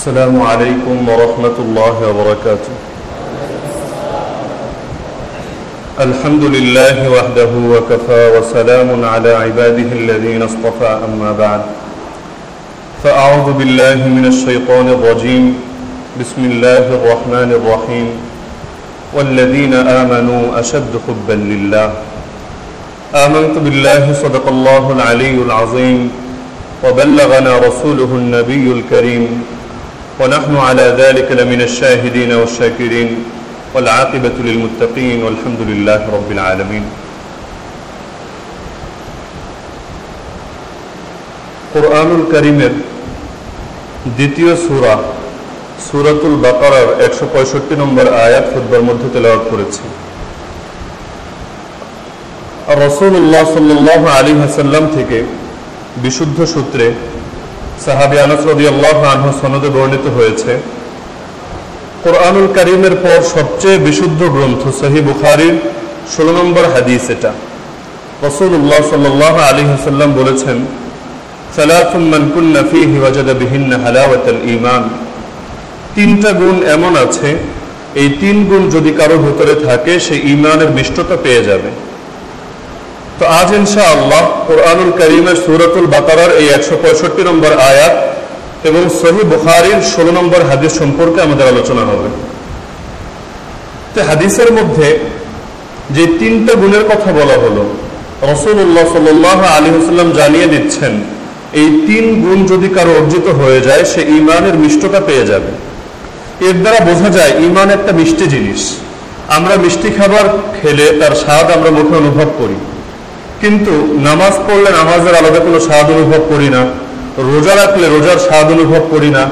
السلام عليكم ورحمة الله وبركاته. الحمد لله وحده وكفى وسلام على عباده الذين اصطفى أما بعد. فأعوذ بالله من الشيطان الرجيم. بسم الله الرحمن الرحيم. والذين آمنوا أشد حبا لله. آمنت بالله صدق الله العلي العظيم. وبلغنا رسوله النبي الكريم. ونحن على ذلك لمن الشاهدين والشاكرين والعاقبة للمتقين والحمد لله رب العالمين কোরআনুল করিমের দ্বিতীয় সূরা সূরাতুল বাকারার একশো পঁয়ষট্টি নম্বর আয়াত খুতবার মধ্যে তেলাওয়াত করেছি রসুল্লাহ সাল্লাহ আলী হাসাল্লাম থেকে বিশুদ্ধ সূত্রে সাহাবি আনাস আল্লাহ আনহ সনদে বর্ণিত হয়েছে, কোরআনুল করিমের পর সবচেয়ে বিশুদ্ধ গ্রন্থ সহি বুখারির ষোলো নম্বর হাদিস এটা। রসুল্লাহ সাল্লাহ আলী হাসাল্লাম বলেছেন ঈমান। তিনটা গুণ এমন আছে, এই তিন গুণ যদি কারও ভেতরে থাকে, সে ঈমানের মিষ্টতা পেয়ে যাবে। তো আজ ইনশা আল্লাহ কোরআনুল করিমের সুরতুল বাকারার এই একশো পঁয়ষট্টি নম্বর আয়াত এবং সহি বুখারির ষোলো নম্বর হাদিস সম্পর্কে আমাদের আলোচনা হবে। তো হাদিসের মধ্যে যে তিনটা গুণের কথা বলা হলো রসুল্লাহ সাল্লাহ আলী হাসাল্লাম জানিয়ে দিচ্ছেন, এই তিন গুণ যদি কারও অর্জিত হয়ে যায়, সে ইমানের মিষ্টতা পেয়ে যাবে। এর দ্বারা বোঝা যায় ইমান একটা মিষ্টি জিনিস। আমরা মিষ্টি খাবার খেলে তার স্বাদ আমরা মুখে অনুভব করি। কিন্তু নামাজ পড়লে নামাজের আলাদা কোনো স্বাদ অনুভব করি না, রোজা রাখলে রোজার স্বাদ অনুভব করি না,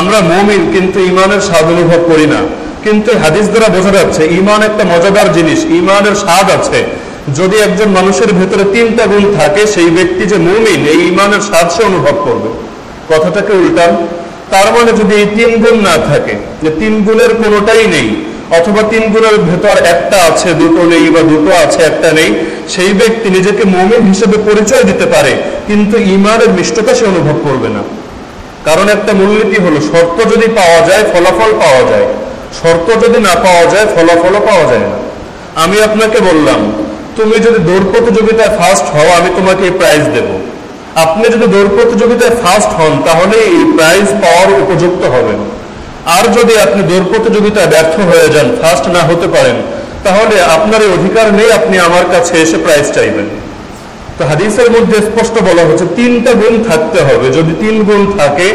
আমরা মমিন কিন্তু ইমানের স্বাদ অনুভব করি না। কিন্তু হাদিস দ্বারা বোঝা যাচ্ছে ইমান একটা মজাদার জিনিস ইমানের স্বাদ আছে। যদি একজন মানুষের ভেতরে তিনটা গুণ থাকে, সেই ব্যক্তি যে মুমিন, এই ইমানের স্বাদ সে অনুভব করবে। কথাটাকে উল্টান তার মানে যদি এই তিন গুণ না থাকে, যে তিন গুণের কোনোটাই নেই, অথবা তিন গুণের ভেতর একটা আছে, দুটো নেই বা দুটো আছে, একটা নেই সেই ব্যক্তি নিজেকে মমিন হিসেবে পরিচয় দিতে পারে, কিন্তু ইমানের মিষ্টতা সে অনুভব করবে না। কারণ একটা মূলনীতি হলো, শর্ত যদি পাওয়া যায়, ফলাফল পাওয়া যায়। শর্ত যদি না পাওয়া যায়, ফলাফলও পাওয়া যায় না। আমি আপনাকে বললাম, তুমি যদি দৌড় প্রতিযোগিতায় ফার্স্ট হও, আমি তোমাকে এই প্রাইজ দেব। আপনি যদি দৌড় প্রতিযোগিতায় ফার্স্ট হন, তাহলে এই প্রাইজ পাওয়ার উপযুক্ত হবেন। আর যদি আপনি দৌড় প্রতিযোগিতায় ব্যর্থ হয়ে যান ফার্স্ট না হতে পারেন তাহলে আপনার এই অধিকার নেই, আপনি আমার কাছে এসে প্রাইজ চাইবেন। তো হাদিসের মধ্যে স্পষ্ট বলা হচ্ছে তিনটা গুণ থাকতে হবে। যদি তিন গুণ থাকে,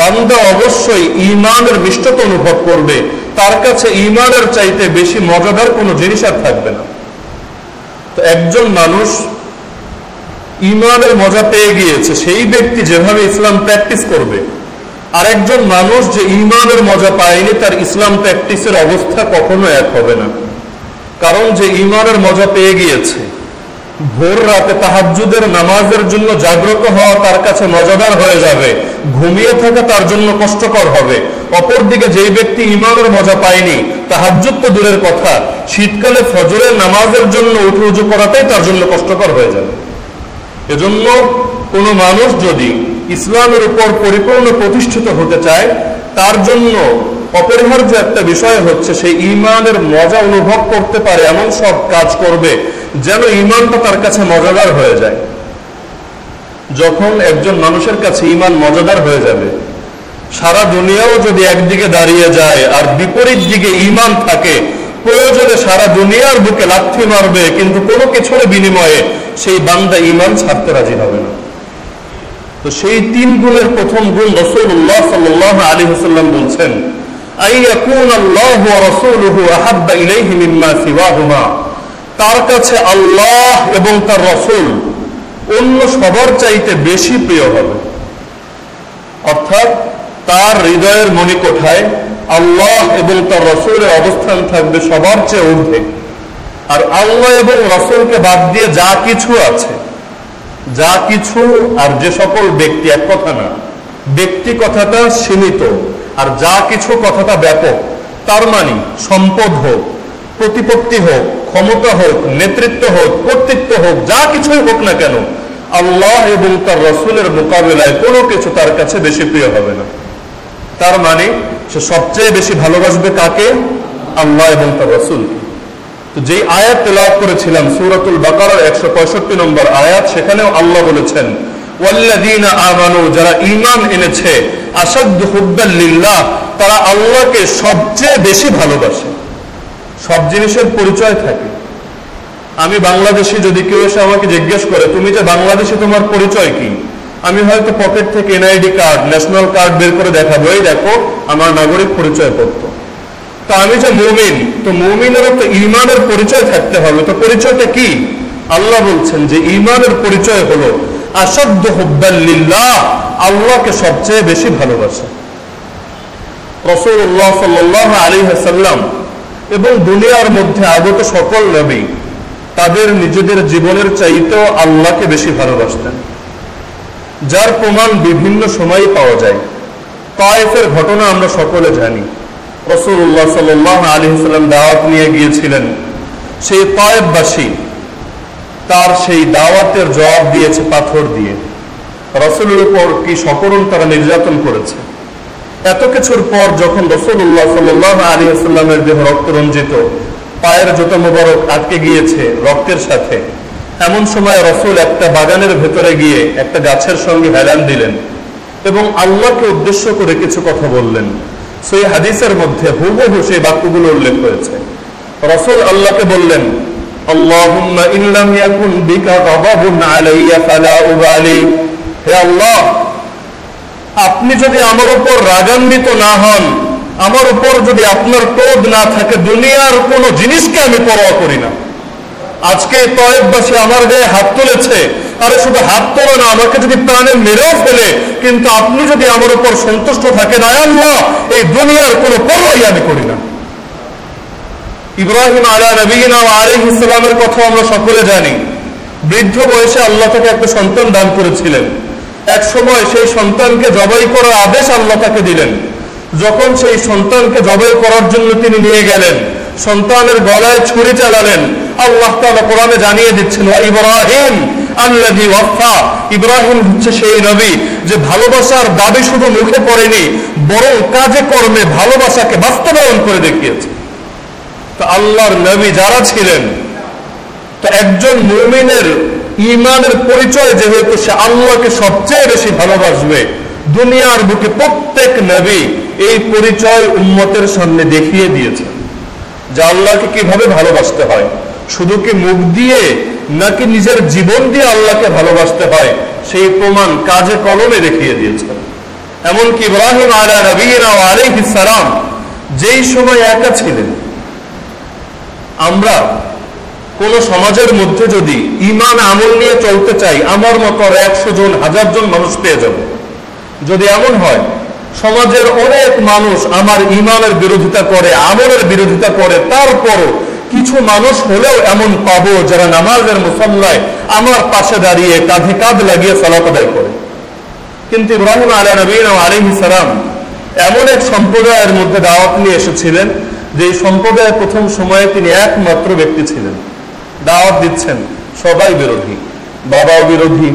বান্দা অবশ্যই ইমানের মিষ্টতা অনুভব করবে। তার কাছে ইমানের চাইতে বেশি মজাদার কোনো জিনিস আর থাকবে না। তো একজন মানুষ ইমানের মজা পেয়ে গিয়েছে, সেই ব্যক্তি যেভাবে ইসলাম প্র্যাকটিস করবে। আর একজন মানুষ যে ইমানের মজা পায়নি, তার ইসলাম প্র্যাকটিসের অবস্থা কখনো এক হবে না। কারণ যে ইমানের মজা পেয়ে গিয়েছে। ভোর রাতে তাহাজুদের নামাজের জন্য জাগ্রত হওয়া তার কাছে মজাদার হয়ে যাবে। ঘুমিয়ে থাকা তার জন্য কষ্টকর হবে। অপরদিকে যেই ব্যক্তি ইমানের মজা পায়নি তাহাজুদ তো দূরের কথা। শীতকালে ফজরের নামাজের জন্য উঠে উজু করাটাই তার জন্য কষ্টকর হয়ে যাবে। এজন্য কোনো মানুষ যদি ইসলামের উপর পরিপূর্ণ প্রতিষ্ঠিত হতে চায়, তার জন্য অপরিহার্য একটা বিষয় হচ্ছে সেই ইমানের মজা অনুভব করতে পারে, এমন সব কাজ করবে যেন ইমানটা তার কাছে মজাদার হয়ে যায়। যখন একজন মানুষের কাছে ইমান মজাদার হয়ে যাবে, সারা দুনিয়াও যদি একদিকে দাঁড়িয়ে যায় আর বিপরীত দিকে ইমান থাকে, প্রয়োজনে সারা দুনিয়ার বুকে লাথি মারবে, কিন্তু কোনো কিছুর বিনিময়ে সেই বান্দা ইমান ছাড়তে রাজি হবে না। তো সেই তিন গুণের প্রথম গুণ রসুল্লাহ সাল্লাহ আলী হাসাল্লাম বলছেন তার কাছে আল্লাহ এবং তার রসুল অন্য সবার চাইতে বেশি প্রিয় হবে। অর্থাৎ তার হৃদয়ের মণিকোঠায় আল্লাহ এবং তার রসুলের অবস্থান থাকবে সবার চেয়ে ঊর্ধ্বে। আর আল্লাহ এবং রসুলকে বাদ দিয়ে যা কিছু আছে, যা কিছু আর যে সকল ব্যক্তি, এক কথা না, ব্যক্তি কথাটা সীমিত। আর যা কিছু কথাটা ব্যাপক, তার মানে সম্পদ হোক, প্রতিপত্তি হোক, ক্ষমতা হোক, নেতৃত্ব হোক, কর্তৃত্ব হোক, যা কিছুই হোক না কেন, আল্লাহ এবং তার রসুলের মোকাবেলায় কোনো কিছু তার কাছে বেশি প্রিয় হবে না। তার মানে সে সবচেয়ে বেশি ভালোবাসবে কাকে? আল্লাহ এবং তার রসুল তো যেই আয়াত তেলাওয়াত করেছিলাম, সুরাতুল বাকারার একশো পঁয়ষট্টি নম্বর আয়াত, সেখানেও আল্লাহ বলেছেন, ওয়াল্লাযীনা আমানু, যারা ঈমান এনেছে আসাদ্দ হুব্বাল্লিল্লাহ তারা আল্লাহকে সবচেয়ে বেশি ভালোবাসে। সব জিনিসের পরিচয় থাকে। আমি বাংলাদেশি, যদি কেউ এসে আমাকে জিজ্ঞেস করে, তুমি যে বাংলাদেশি, তোমার পরিচয় কি? আমি হয়তো পকেট থেকে এনআইডি কার্ড, ন্যাশনাল কার্ড বের করে দেখাবো, এই দেখো, আমার নাগরিক পরিচয় পত্র। তো আমি যে মুমিন, তো মুমিনেরও তো ইমানের পরিচয় থাকতে হবে। তো পরিচয়টা কি? আল্লাহ বলছেন যে, ইমানের পরিচয় হলো আসাধ্য হব্বাল্লিল্লাহ আল্লাহকে সবচেয়ে বেশি ভালোবাসে। রসুল্লাহ সাল্লাহ আলী হাসাল্লাম এবং দুনিয়ার মধ্যে আগত সকল নবী, তাদের নিজেদের জীবনের চাইতেও আল্লাহকে বেশি ভালোবাসতেন। যার প্রমাণ বিভিন্ন সময়ে পাওয়া যায়। তায়েফের ঘটনা আমরা সকলে জানি। রসুল্লাহ সাল্লাহ আলী সাল্লাম দাওয়াত নিয়ে গিয়েছিলেন। সেই তায়েববাসী তার সেই দাওয়াতের জবাব দিয়েছে পাথর দিয়ে। রসুলের উপর কি সকরণ তারা নির্যাতন করেছে? এত কিছুর পর যখন রসুল্লাহ সাল্লাহ আলী আসাল্লামের দেহ রক্ত রঞ্জিত, পায়ের জুতো মোবারক আটকে গিয়েছে রক্তের সাথে, এমন সময় রসুল একটা বাগানের ভেতরে গিয়ে একটা গাছের সঙ্গে হেলান দিলেন এবং আল্লাহকে উদ্দেশ্য করে কিছু কথা বললেন। সেই হাদিসের মধ্যে হুবহু সেই বাক্যগুলো উল্লেখ হয়েছে রসুল আল্লাহকে বললেন আল্লাহ ইল্লাম ইয়াকুন বিকা গাদাবুন আলাইয়া ফালা উবালি। হে আল্লাহ, আপনি যদি আমার উপর রাগান্বিত না হন, আমার উপর যদি আপনার ক্রোধ না থাকে, দুনিয়ার কোনো জিনিসকে আমি পরোয়া করি না। আজকে তয়েববাসী আমার গায়ে হাত তুলেছে, আরে শুধু হাত তোলা না, আমাকে যদি প্রাণে মেরেও ফেলে, কিন্তু আপনি যদি আমার উপর সন্তুষ্ট থাকেন আয়াল্লাহ এই দুনিয়ার কোনো পরোয়াই আমি করি না। ইব্রাহিম আলা নবীন আলী ইসলামের কথা আমরা সকলে জানি। বৃদ্ধ বয়সে আল্লাহ তাকে একটা সন্তান দান করেছিলেন। এক সময় সেই সন্তানকে জবাই করার আদেশ আল্লাহ তাকে দিলেন। যখন সেই সন্তানকে জবাই করার জন্য তিনি নিয়ে গেলেন, সন্তানের গলায় ছুরি চালালেন, আল্লাহ তাআলা কোরআনে জানিয়ে দিচ্ছেন ইব্রাহিম আল্লাহি ওয়াফা। ইব্রাহিম হচ্ছে সেই নবী যে ভালোবাসার দাবি শুধু মুখে পড়েনি, বরং কাজে কর্মে ভালোবাসাকে বাস্তবায়ন করে দেখিয়েছে। তো আল্লাহর নবী যারা ছিলেন, তো একজন মুমিনের ইমানের পরিচয় যেহেতু সে আল্লাহকে সবচেয়ে বেশি ভালোবাসবে, দুনিয়ার বুকে প্রত্যেক নবী এই পরিচয় উম্মতের সামনে দেখিয়ে দিয়েছে যে আল্লাহকে কীভাবে ভালোবাসতে হয়, শুধু কি মুখ দিয়ে নাকি নিজের জীবন দিয়ে আল্লাহকে ভালোবাসতে হয়, সেই প্রমাণ কাজে কলমে দেখিয়ে দিয়েছে এমনকি ইব্রাহিম আলা নবীনা আলাইহিস সালাম যেই সময় একা ছিলেন, আমরা কোন সমাজের মধ্যে যদি ইমান আমল নিয়ে চলতে চাই, আমার মতো একশো জন, হাজার জন মানুষ পেয়ে যাব। যদি এমন হয়, সমাজের অনেক মানুষ আমার ইমানের বিরোধিতা করে, আমলের বিরোধিতা করে, তারপরও কিছু মানুষ হলেও এমন পাবো যারা নামাজের মুসল্লায় আমার পাশে দাঁড়িয়ে কাঁধে কাঁধ লাগিয়ে সালাত আদায় করে। কিন্তু ইব্রাহিম আলা নবীন আলী সালাম এমন এক সম্প্রদায়ের মধ্যে দাওয়াত নিয়ে এসেছিলেন, যে সম্প্রদায়ের প্রথম সময়ে তিনি একমাত্র ব্যক্তি ছিলেন। দাওয়াত দিচ্ছেন সবাই বিরোধী, বাবাও বিরোধী,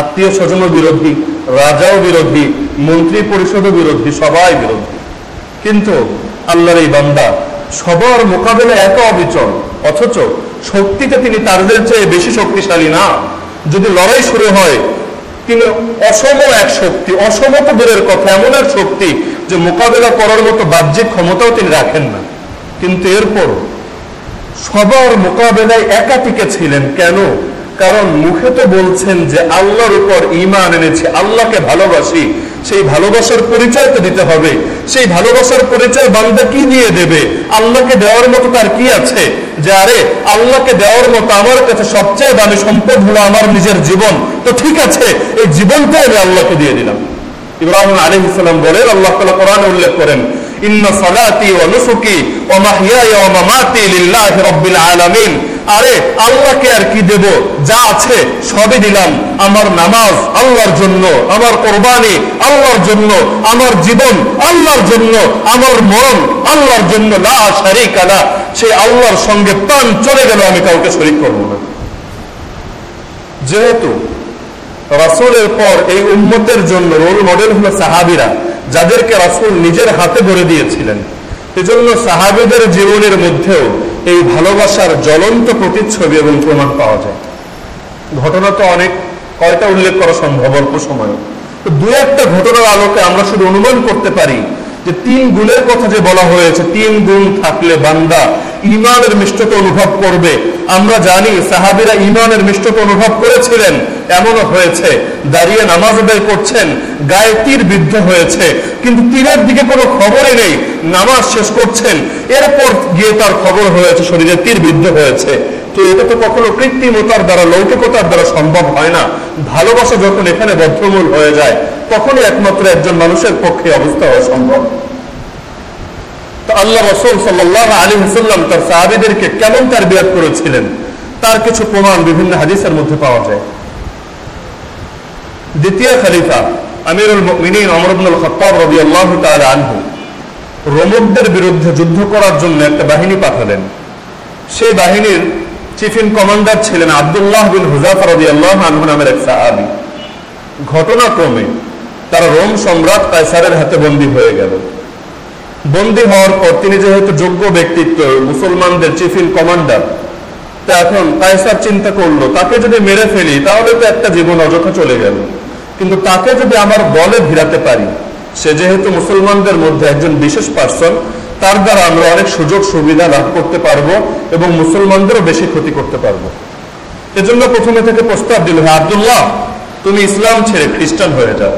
আত্মীয় স্বজনও বিরোধী, রাজাও বিরোধী, মন্ত্রী পরিষদও বিরোধী, সবাই বিরোধী। কিন্তু আল্লাহর এই বান্দা সবার মোকাবেলা এত অবিচল, অথচ শক্তিতে তিনি তাদের চেয়ে বেশি শক্তিশালী না। যদি লড়াই শুরু হয়, তিনি অসম এক শক্তি, অসম তো দূরের কথা, এমন এক শক্তি যে মোকাবেলা করার মতো বাহ্যিক ক্ষমতাও তিনি রাখেন না। কিন্তু এরপর সবার মোকাবেলায় একা টিকে ছিলেন কেন? কারণ মুখে তো বলছেন যে আল্লাহর উপর ইমান এনেছে, আল্লাহকে ভালোবাসি। সেই ভালোবাসার পরিচয় তো দিতে হবে। সেই ভালোবাসার পরিচয় বান্দা কি দিয়ে দেবে? আল্লাহকে দেওয়ার মতো তার কি আছে? যে আরে, আল্লাহকে দেওয়ার মতো আমার কাছে সবচেয়ে দামি সম্পদ হলো আমার নিজের জীবন। তো ঠিক আছে, এই জীবনটাই আমি আল্লাহকে দিয়ে দিলাম। ইব্রাহিম আলী ইসলাম বলেন, আল্লাহ তালা কোরআনে উল্লেখ করেন ইন্না সালাতি ওয়া নুসুকি আরে, আল্লাহকে আর কি দেব? যা আছে সবই দিলাম। আমার নামাজ আল্লাহর জন্য, আমার কোরবানি আল্লাহর জন্য, আমার জীবন আল্লাহর জন্য, আমার মরণ আল্লাহর জন্য, লা শারীকা লা। সেই আল্লাহর সঙ্গে প্রাণ চলে গেল, আমি কাউকে শরীক করব না। যেহেতু রাসূলের পর এই উম্মতের জন্য রোল মডেল হলো সাহাবীরা যাদেরকে রাসুল নিজের হাতে ভরে দিয়েছিলেন। এজন্য সাহাবেদের জীবনের মধ্যেও এই ভালোবাসার জ্বলন্ত প্রতিচ্ছবি এবং প্রমাণ পাওয়া যায়। ঘটনা তো অনেক, কয়টা উল্লেখ করা সম্ভব অল্প সময় তো দু একটা ঘটনার আলোকে আমরা শুধু অনুমান করতে পারি যে তিন গুণের কথা যে বলা হয়েছে, তিন গুণ থাকলে বান্দা ইমানের মিষ্টতা অনুভব করবে। আমরা জানি সাহাবিরা ইমানের মিষ্টতা অনুভব করেছিলেন। এমনও হয়েছে, দাঁড়িয়ে নামাজ আদায় করছেন, গায়ে তীর বিদ্ধ হয়েছে, কিন্তু তীরের দিকে কোনো খবরই নেই, নামাজ শেষ করছেন। এরপর গিয়ে তার খবর হয়েছে, শরীরে তীর বিদ্ধ হয়েছে। তো এটা তো কখনো কৃত্রিমতার দ্বারা, লৌকিকতার দ্বারা সম্ভব হয় না। ভালোবাসা যখন এখানে বদ্ধমূল হয়ে যায়, তখনই একমাত্র একজন মানুষের পক্ষে অবস্থা হওয়া সম্ভব। আল্লাহ রসুল সাল্লাহ আলী হাসাল্লাম তার সাহাবিদেরকে কেমন তার করেছিলেন? তার কিছু প্রমাণ বিভিন্ন হাদিসের মধ্যে পাওয়া যায়। দ্বিতীয় খলিফা, আমিরুল মিনীন অমরুল রবি আল্লাহ আনহু, রোমকদের বিরুদ্ধে যুদ্ধ করার জন্য একটা বাহিনী পাঠালেন। সেই বাহিনীর চিফ ইন কমান্ডার ছিলেন আবদুল্লাহ বিন হুজাফর আনহু নামের এক সাহাবি। ঘটনাক্রমে তারা রোম সম্রাট কায়সারের হাতে বন্দী হয়ে গেল। বন্দী হওয়ার পর তিনি যেহেতু যোগ্য ব্যক্তিত্ব, মুসলমানদের চিফ ইন কমান্ডার তা এখন কায়সার চিন্তা করল, তাকে যদি মেরে ফেলি, তাহলে তো একটা জীবন অযথা চলে গেল। কিন্তু তাকে যদি আমার বলে ভিড়াতে পারি, সে যেহেতু মুসলমানদের মধ্যে একজন বিশেষ পার্সন তার দ্বারা আমরা অনেক সুযোগ সুবিধা লাভ করতে পারব এবং মুসলমানদেরও বেশি ক্ষতি করতে পারব। এজন্য প্রথমে থেকে প্রস্তাব দিল হ্যাঁ আবদুল্লাহ, তুমি ইসলাম ছেড়ে খ্রিস্টান হয়ে যাও।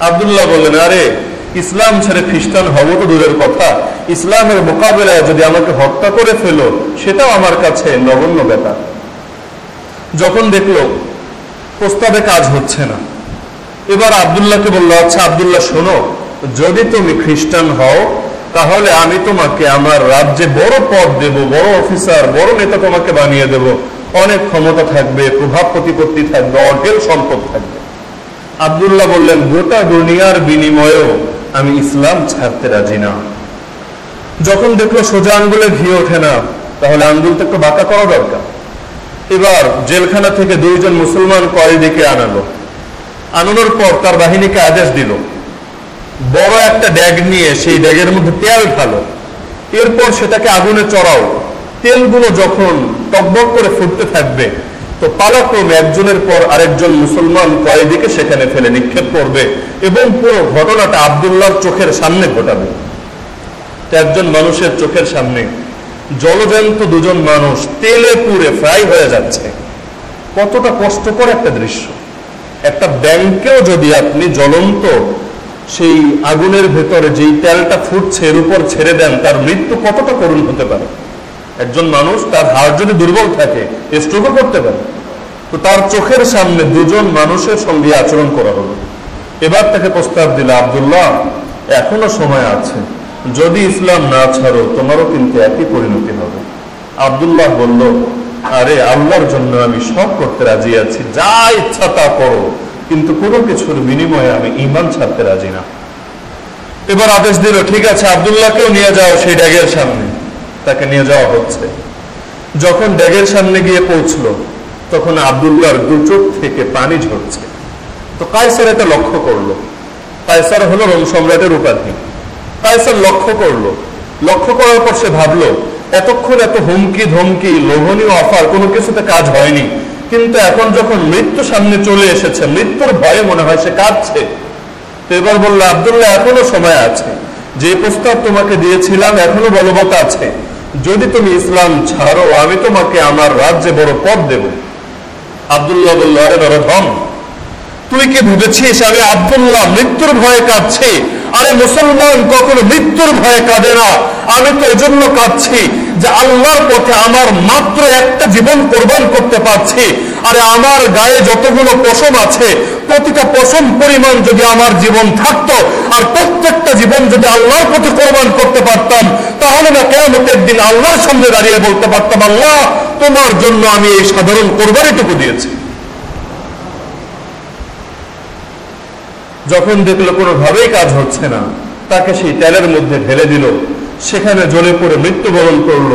আবদুল্লাহ বললেন, আরে, ইসলাম ছেড়ে খ্রিস্টান হব তো দূরের কথা। ইসলামের মোকাবেলায় যদি আমাকে হত্যা করে ফেলো, সেটাও আমার কাছে নগণ্য ব্যাপার। যখন দেখল, প্রস্তাবে কাজ হচ্ছে না। এবার আবদুল্লাহকে বলল আচ্ছা আবদুল্লাহ, শোনো, যদি তুমি খ্রিস্টান হও তাহলে আমি তোমাকে আমার রাজ্যে বড় পদ দেব, বড় অফিসার, বড় নেতা তোমাকে বানিয়ে দেব। অনেক ক্ষমতা থাকবে, প্রভাব প্রতিপত্তি থাকবে, অঢেল সম্পদ থাকবে। আবদুল্লাহ বললেন, গোটা দুনিয়ার বিনিময়েও আমি ইসলাম ছাড়তে রাজি না। যখন দেখল সোজা আঙ্গুলে ঘি ওঠে না, তাহলে আঙ্গুলটা একটু বাঁকা করা দরকার। এবার জেলখানা থেকে দুইজন মুসলমান কয়েদিকে আনালো। আনানোর পর তার বাহিনীকে আদেশ দিল বড় একটা ড্যাগ নিয়ে সেই ড্যাগের মধ্যে তেল ঢালো। এরপর সেটাকে আগুনে চড়াও। তেলগুলো যখন টকবক করে ফুটতে থাকবে, তো পালাক্রমে একজনের পর আরেকজন মুসলমান কয়েদিকে সেখানে ফেলে নিক্ষেপ করবে এবং পুরো ঘটনাটা আবদুল্লাহর চোখের সামনে ঘটাবে। একজন মানুষের চোখের সামনে জলজন্ত দুজন মানুষ তেলে পুড়ে ফ্রাই হয়ে যাচ্ছে। কতটা কষ্টকর একটা দৃশ্য। একটা ব্যাংকেও যদি আপনি জ্বলন্ত সেই আগুনের ভেতরে যেই তেলটা ফুটছে, এর উপর ছেড়ে দেন, তার মৃত্যু কতটা করুণ হতে পারে? একজন মানুষ তার হাড় যদি দুর্বল থাকে স্ট্রোকও করতে পারে। তো তার চোখের সামনে দুজন মানুষের সঙ্গে আচরণ করা হলো। এবার তাকে প্রস্তাব দিল, আবদুল্লাহ, এখনও সময় আছে। যদি ইসলাম না ছাড়ো, তোমারও কিন্তু একই পরিণতি হবে। আবদুল্লাহ বলল, আরে, আল্লাহর জন্য আমি সব করতে রাজি আছি। যা ইচ্ছা তা করো। কিন্তু কোনো কিছুর বিনিময়ে আমি ইমান ছাড়তে রাজি না। এবার আদেশ দিল, ঠিক আছে, আবদুল্লাহকেও নিয়ে যাও সেই ড্যাগের সামনে। তাকে নিয়ে যাওয়া হচ্ছে। যখন ড্যাগের সামনে গিয়ে পৌঁছলো, তখন আবদুল্লাহর দু চোখ থেকে পানি ঝরছে। তো কায়সার এটা লক্ষ্য করল। কায়সার হলো রোম সম্রাটের উপাধি। কায়সার লক্ষ্য করল। লক্ষ্য করার পর সে ভাবলো, এতক্ষণ এত হুমকি ধমকি লোভনীয় অফার, কোনো কিছুতে কাজ হয়নি। কিন্তু এখন যখন মৃত্যু সামনে চলে এসেছে, মৃত্যুর ভয়ে মনে হয় সে কাঁদছে। তো এবার বলল, আবদুল্লাহ, এখনও সময় আছে। যে প্রস্তাব তোমাকে দিয়েছিলাম, এখনও বলবৎ আছে। যদি তুমি ইসলাম ছাড়ো, আমি তোমাকে আমার রাজ্যে বড় পদ দেব। আবদুল্লাহ বলল, আরে নরধম, তুই কি ভেবেছিস আমি আবদুল্লাহ মৃত্যুর ভয়ে কাঁদছি? আরে মুসলমান কখনো মৃত্যুর ভয়ে কাঁদে না। আমি তো এজন্য কাঁদছি যে আল্লাহর পথে আমার মাত্র একটা জীবন কোরবান করতে পারছি। আরে আমার গায়ে যতগুলো পশম আছে, প্রতিটা পশম পরিমাণ যদি আমার জীবন থাকতো আর প্রত্যেকটা জীবন যদি আল্লাহর পথে কোরবান করতে পারতাম, তাহলে না কেমতের দিন আল্লাহর সামনে দাঁড়িয়ে বলতে পারতাম, আল্লাহ, তোমার জন্য আমি এই সাধারণ কোরবানিটুকু দিয়েছি। যখন দেখল কোনোভাবেই কাজ হচ্ছে না, তাকে সেই তেলের মধ্যে ঢেলে দিল, সেখানে জ্বলে পড়ে মৃত্যুবরণ করল।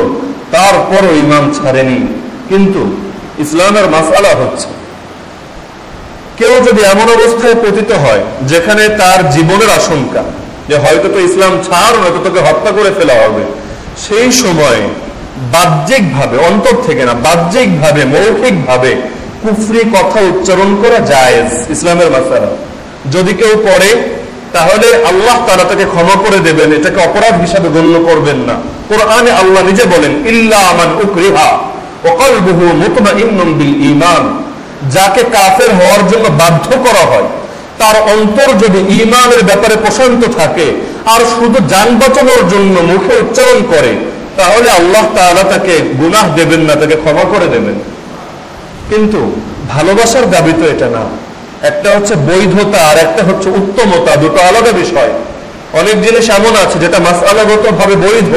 তারপরও ইমাম ছাড়েনি। কিন্তু ইসলামের মাসালা হচ্ছে, কেউ যদি এমন অবস্থায় পতিত হয়, যেখানে তার জীবনের আশঙ্কা যে হয়তো তো ইসলাম ছাড়, নয়তো তোকে হত্যা করে ফেলা হবে, সেই সময় বাহ্যিক ভাবে অন্তর থেকে না বাহ্যিক ভাবে মৌখিক ভাবে কুফরি কথা উচ্চারণ করা যায় ইসলামের মাসারা যদি কেউ পড়ে তাহলে আল্লাহ তারা তাকে ক্ষমা করে দেবেন, এটাকে অপরাধ হিসাবে গণ্য করবেন না। কোরআনে আল্লাহ নিজে বলেন ঈমান। যাকে কাফের হওয়ার জন্য বাধ্য করা হয়, তার অন্তর যদি ইমানের ব্যাপারে প্রশান্ত থাকে, আর শুধু যান বাঁচানোর জন্য মুখে উচ্চারণ করে, তাহলে আল্লাহ তাআলা তাকে গুনাহ দেবেন না, তাকে ক্ষমা করে দেবেন। কিন্তু ভালোবাসার দাবি তো এটা না। একটা হচ্ছে বৈধতা আর একটা হচ্ছে উত্তমতা, দুটো আলাদা বিষয়। অনেক জিনিস এমন আছে যেটা মাসালাগত ভাবে বৈধ,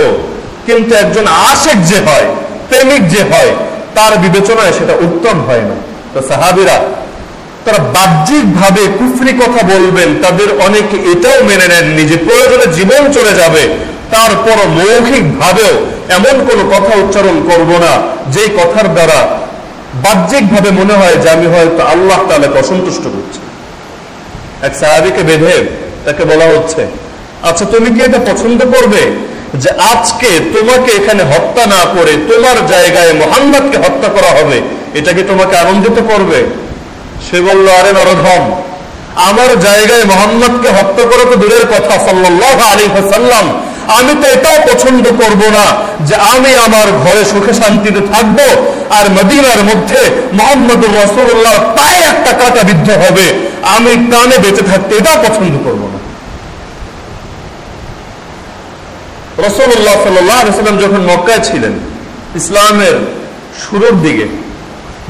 কিন্তু একজন আশেক যে হয়, প্রেমিক যে হয়, তার বিবেচনায় সেটা উত্তম হয় না। তো সাহাবিরা তারা বাহ্যিক ভাবে কুফরি কথা বলবেন, তাদের অনেকে এটাও মেনে নেননি যে প্রয়োজনে জীবন চলে যাবে তারপর মৌখিক ভাবেও এমন কোন কথা উচ্চারণ করব না যে কথার দ্বারা বাহ্যিক ভাবে মনে হয় যে আমি হয়তো আল্লাহ তালাকে অসন্তুষ্ট করছি। এক সাহাবিকে বেঁধে তাকে বলা হচ্ছে আচ্ছা তুমি কি এটা পছন্দ করবে যে আজকে তোমাকে এখানে হত্যা না করে তোমার জায়গায় মোহাম্মদকে হত্যা করা হবে? এটা কি তোমাকে আনন্দিত করবে? সে বলল, আরে নরধম, আমার জায়গায় মোহাম্মদকে হত্যা করা তো দূরের কথা। সাল্লাহ আলী সাল্লাম আমি তো এটাও পছন্দ করব না যে আমি আমার ঘরে সুখে শান্তিতে থাকব আর মদিনার মধ্যে মোহাম্মদ রসুল্লাহ পায়ে একটা কাটা বিদ্ধ হবে। আমি প্রাণে বেঁচে থাকতে এটাও পছন্দ করব না। সাল্লাম যখন মক্কায় ছিলেন, ইসলামের শুরুর দিকে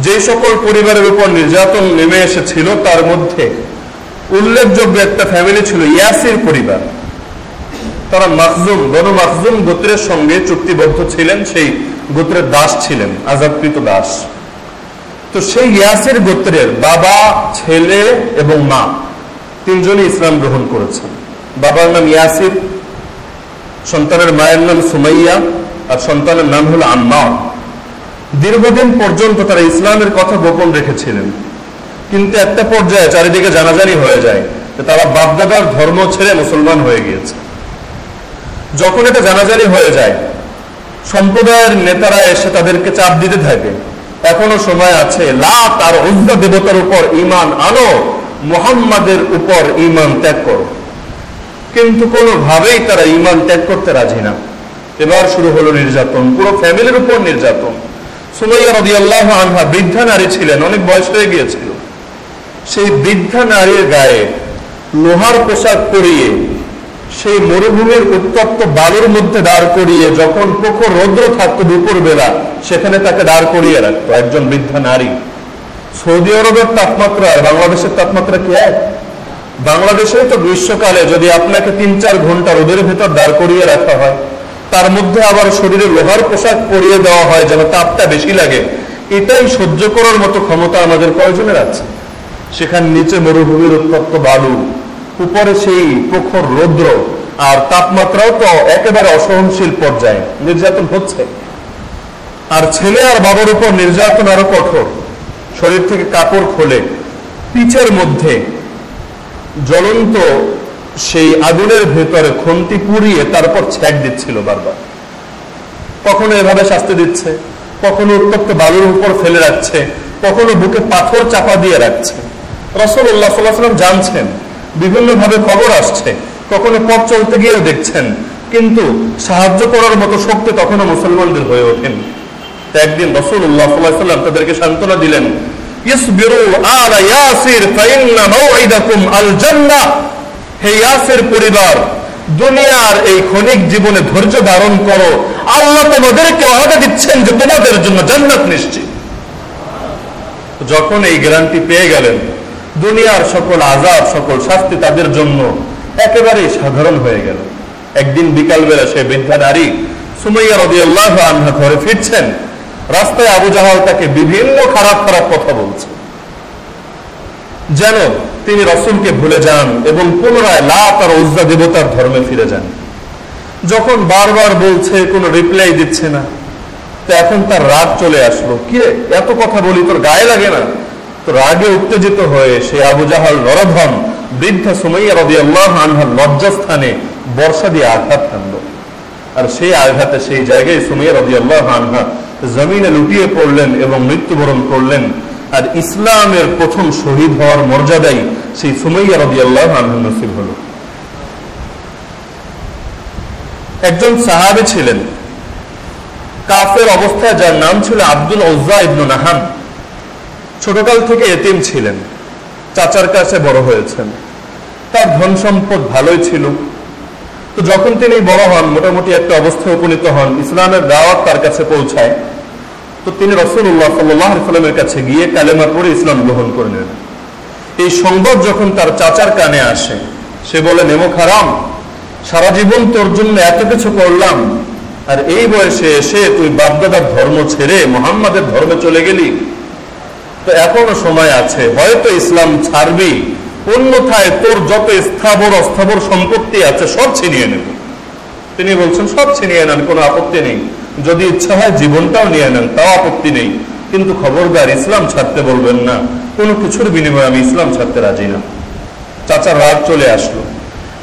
যে সকল পরিবারের উপর নির্যাতন নেমে এসেছিল, তার মধ্যে উল্লেখযোগ্য একটা ফ্যামিলি ছিল ইয়াসির পরিবার। তারা মাকজুম, বনু মাকজুম গোত্রের সঙ্গে চুক্তিবদ্ধ ছিলেন, সেই গোত্রের দাস ছিলেন, আজাদকৃত দাস। তো সেই ইয়াসির গোত্রের বাবা, ছেলে এবং মা তিনজনই ইসলাম গ্রহণ করেছেন। বাবার নাম ইয়াসির, সন্তানের মায়ের নাম সুমাইয়া, আর সন্তানের নাম হলো আম্মা দীর্ঘদিন পর্যন্ত তারা ইসলামের কথা গোপন রেখেছিলেন। কিন্তু একটা পর্যায়ে চারিদিকে জানাজানি হয়ে যায় তারা বাপদাদার ধর্ম ছেড়ে মুসলমান হয়ে গিয়েছে। যখন এটা জানাজানি হয়ে যায়, সম্প্রদায়ের নেতারা এসে তাদেরকে চাপ দিতে থাকে। এখনও সময় আছে লাত আর অন্য দেবতার উপর ইমান আনো, মোহাম্মদের উপর ইমান ত্যাগ করো। কিন্তু কোনোভাবেই তারা ইমান ত্যাগ করতে রাজি না। এবার শুরু হলো নির্যাতন, পুরো ফ্যামিলির উপর নির্যাতন। সুমাইয়া আল্লাহ আনহা বৃদ্ধা নারী ছিলেন, অনেক বয়স হয়ে গিয়েছিল। সেই বৃদ্ধা নারীর গায়ে লোহার পোশাক পরিয়ে সেই মরুভূমির উত্তপ্ত বালুর মধ্যে দাঁড় করিয়ে যখন প্রখর রৌদ্র থাকতো দুপুর বেলা সেখানে তাকে দাঁড় করিয়ে রাখতো একজন বৃদ্ধা নারী। সৌদি আরবের তাপমাত্রা বাংলাদেশের তাপমাত্রা কি এক? বাংলাদেশে তো গ্রীষ্মকালে যদি আপনাকে তিন চার ঘণ্টা রোদের ভেতর দাঁড় করিয়ে রাখা হয়, তার মধ্যে আবার শরীরে লোহার পোশাক পরিয়ে দেওয়া হয় যেন তাপটা বেশি লাগে। এটাই সহ্য করার মতো ক্ষমতা আমাদের কয়জনের আছে? সেখানে নিচে মরুভূমির উত্তপ্ত বালু উপরে সেই প্রখর রৌদ্র আর তাপমাত্রাও তো একেবারে অসহনশীল পর্যায়ে নির্যাতন হচ্ছে। আর ছেলে আর বাবার উপর নির্যাতন আরও কঠোর। শরীর থেকে কাপড় খোলে। পিচের মধ্যে জ্বলন্ত সেই আগুনের ভেতরে খন্তি পুড়িয়ে তারপর ছ্যাক দিচ্ছিল বারবার। কখনো এভাবে শাস্তি দিচ্ছে, কখনো উত্তপ্ত বালুর উপর ফেলে রাখছে, কখনো বুকে পাথর চাপা দিয়ে রাখছে। রসল্লাহ সাল্লাম জানছেন বিভিন্ন ভাবে খবর আসছে। কখনো পথ চলতে গিয়েও দেখছেন। কিন্তু সাহায্য করার মতো শক্তি তখনও মুসলমানদের হয়ে ওঠেন। একদিন রসুল্লাহ সাল্লাম তাদেরকে সান্ত্বনা দিলেন পরিবার, দুনিয়ার এই ক্ষণিক জীবনে ধৈর্য ধারণ করো। আল্লাহ তোমাদেরকে ওয়াদা দিচ্ছেন যে তোমাদের জন্য জান্নাত নিশ্চিত। যখন এই গ্যারান্টি পেয়ে গেলেন দুনিয়ার সকল আজাব সকল শাস্তি তাদের জন্য একেবারেই সাধারণ হয়ে গেল। একদিন বিকালবেলা সে বৃদ্ধা নারী সুমাইয়া রবি আল্লাহ ঘরে ফিরছেন। রাস্তায় আবু জাহাল তাকে বিভিন্ন খারাপ খারাপ কথা বলছে। যেন তিনি রসুলকে ভুলে যান এবং পুনরায় লাত আর উজ্জা দেবতার ধর্মে ফিরে যান। যখন বারবার বলছে, কোনো রিপ্লাই দিচ্ছে না। তো এখন তার রাগ চলে আসলো। কি? এত কথা বলি, তোর গায়ে লাগে না? রাগে উত্তেজিত হয়ে সে আবু জাহাল নরধন বৃদ্ধা সুমাইয়া রবি আল্লাহ আনহার লজ্জাস্থানে বর্ষা দিয়ে আঘাত হানল। আর সেই আঘাতে সেই জায়গায় সুমাইয়া রবি আল্লাহ আনহা জমিনে লুটিয়ে পড়লেন এবং মৃত্যুবরণ করলেন। আর ইসলামের প্রথম শহীদ হওয়ার মর্যাদাই সেই সুমাইয়া রবি আল্লাহ আনহা নসিব হল। একজন সাহাবে ছিলেন। কাফের অবস্থায় যার নাম ছিল আব্দুল ওজা ইবনু নাহান। ছোটকাল থেকে এতিম ছিলেন। চাচার কাছে বড় হয়েছেন। তার ধন সম্পদ ভালোই ছিল। তো যখন তিনি বড় হন, মোটামুটি একটা অবস্থায় উপনীত হন, ইসলামের দাওয়াত তার কাছে পৌঁছায়। তো তিনি রসুল্লাহ সাল্লামের কাছে গিয়ে কালেমা পড়ে ইসলাম গ্রহণ করে নেন এই সংবাদ যখন তার চাচার কানে আসে, সে বলে, নেমো খারাম, সারা জীবন তোর জন্য এত কিছু করলাম, আর এই বয়সে এসে তুই বাপদাদার ধর্ম ছেড়ে মোহাম্মদের ধর্মে চলে গেলি। তো এখনও সময় আছে। হয়তো ইসলাম ছাড়বি, অন্যথায় তোর যত স্থাবর, অস্থাবর সম্পত্তি আছে সব ছিনিয়ে নেব। তিনি বলছেন, সব ছিনিয়ে নেন, কোনো আপত্তি নেই। যদি ইচ্ছা হয় জীবনটাও নিয়ে নেন, তাও আপত্তি নেই। কিন্তু খবরদার ইসলাম ছাড়তে বলবেন না। কোনো কিছুর বিনিময়ে আমি ইসলাম ছাড়তে রাজি না। চাচার রাগ চলে আসলো।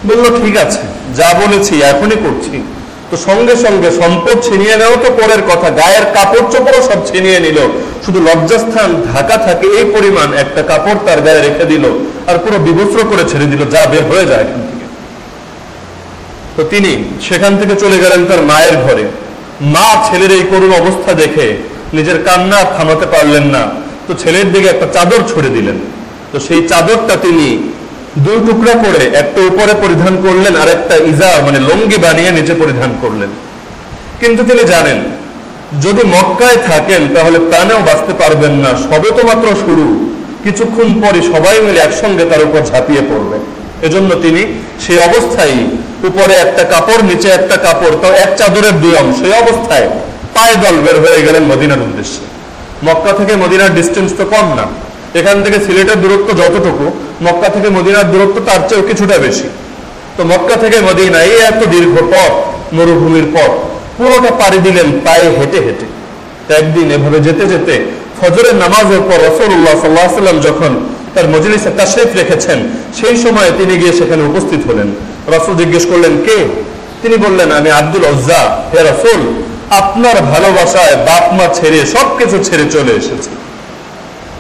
বলল, ঠিক আছে, যা বলেছি এখনই করছি। তো সঙ্গে সঙ্গে সম্পদ ছিনিয়ে নেওয়া তো পরের কথা। গায়ের কাপড় চোপড়ও সব ছিনিয়ে নিল। শুধু লজ্জাস্থান ঢাকা থাকে এই পরিমাণ একটা কাপড় তার গায়ে রেখে দিল আর পুরো বিবস্ত্র করে ছেড়ে দিল, যা বের হয়ে যায় এখান থেকে। তো তিনি সেখান থেকে চলে গেলেন তার মায়ের ঘরে। মা ছেলের এই করুণ অবস্থা দেখে নিজের কান্না থামাতে পারলেন না। তো ছেলের দিকে একটা চাদর ছড়ে দিলেন। তো সেই চাদরটা তিনি দুই টুকরা করে, একটা উপরে পরিধান করলেন আর একটা ইজা মানে লঙ্গি বানিয়ে নিচে পরিধান করলেন। কিন্তু তিনি জানেন, যদি মক্কায় থাকেন, তাহলে প্রাণেও বাঁচতে পারবেন না। সবে তো মাত্র শুরু। কিছুক্ষণ পরে সবাই মিলে একসঙ্গে তার উপর ঝাঁপিয়ে পড়বে। এজন্য তিনি সেই অবস্থায়, উপরে একটা কাপড়, নিচে একটা কাপড়, তাও এক চাদরের দুই অংশ এই অবস্থায় পায়ে দল বের হয়ে গেলেন মদিনার উদ্দেশ্যে। মক্কা থেকে মদিনার ডিস্টেন্স তো কম না। এখান থেকে সিলেটের দূরত্ব যতটুকু, মক্কা থেকে মদিনার দূরত্ব তার চেয়েও কিছুটা বেশি। তো মক্কা থেকে মদিনা এই এত দীর্ঘ পথ, মরুভূমির পথ, পুরোটা পাড়ি দিলেন পায়ে হেঁটে হেঁটে। একদিন এভাবে যেতে যেতে ফজরের নামাজের পর রসুল্লাহ সাল্লাহ সাল্লাম যখন তার মজলিসে তাশরিফ রেখেছেন, সেই সময় তিনি গিয়ে সেখানে উপস্থিত হলেন। রসুল জিজ্ঞেস করলেন, কে? তিনি বললেন, আমি আব্দুল অজ্জা হে রসুল, আপনার ভালোবাসায় বাপ মা ছেড়ে সবকিছু ছেড়ে চলে এসেছে।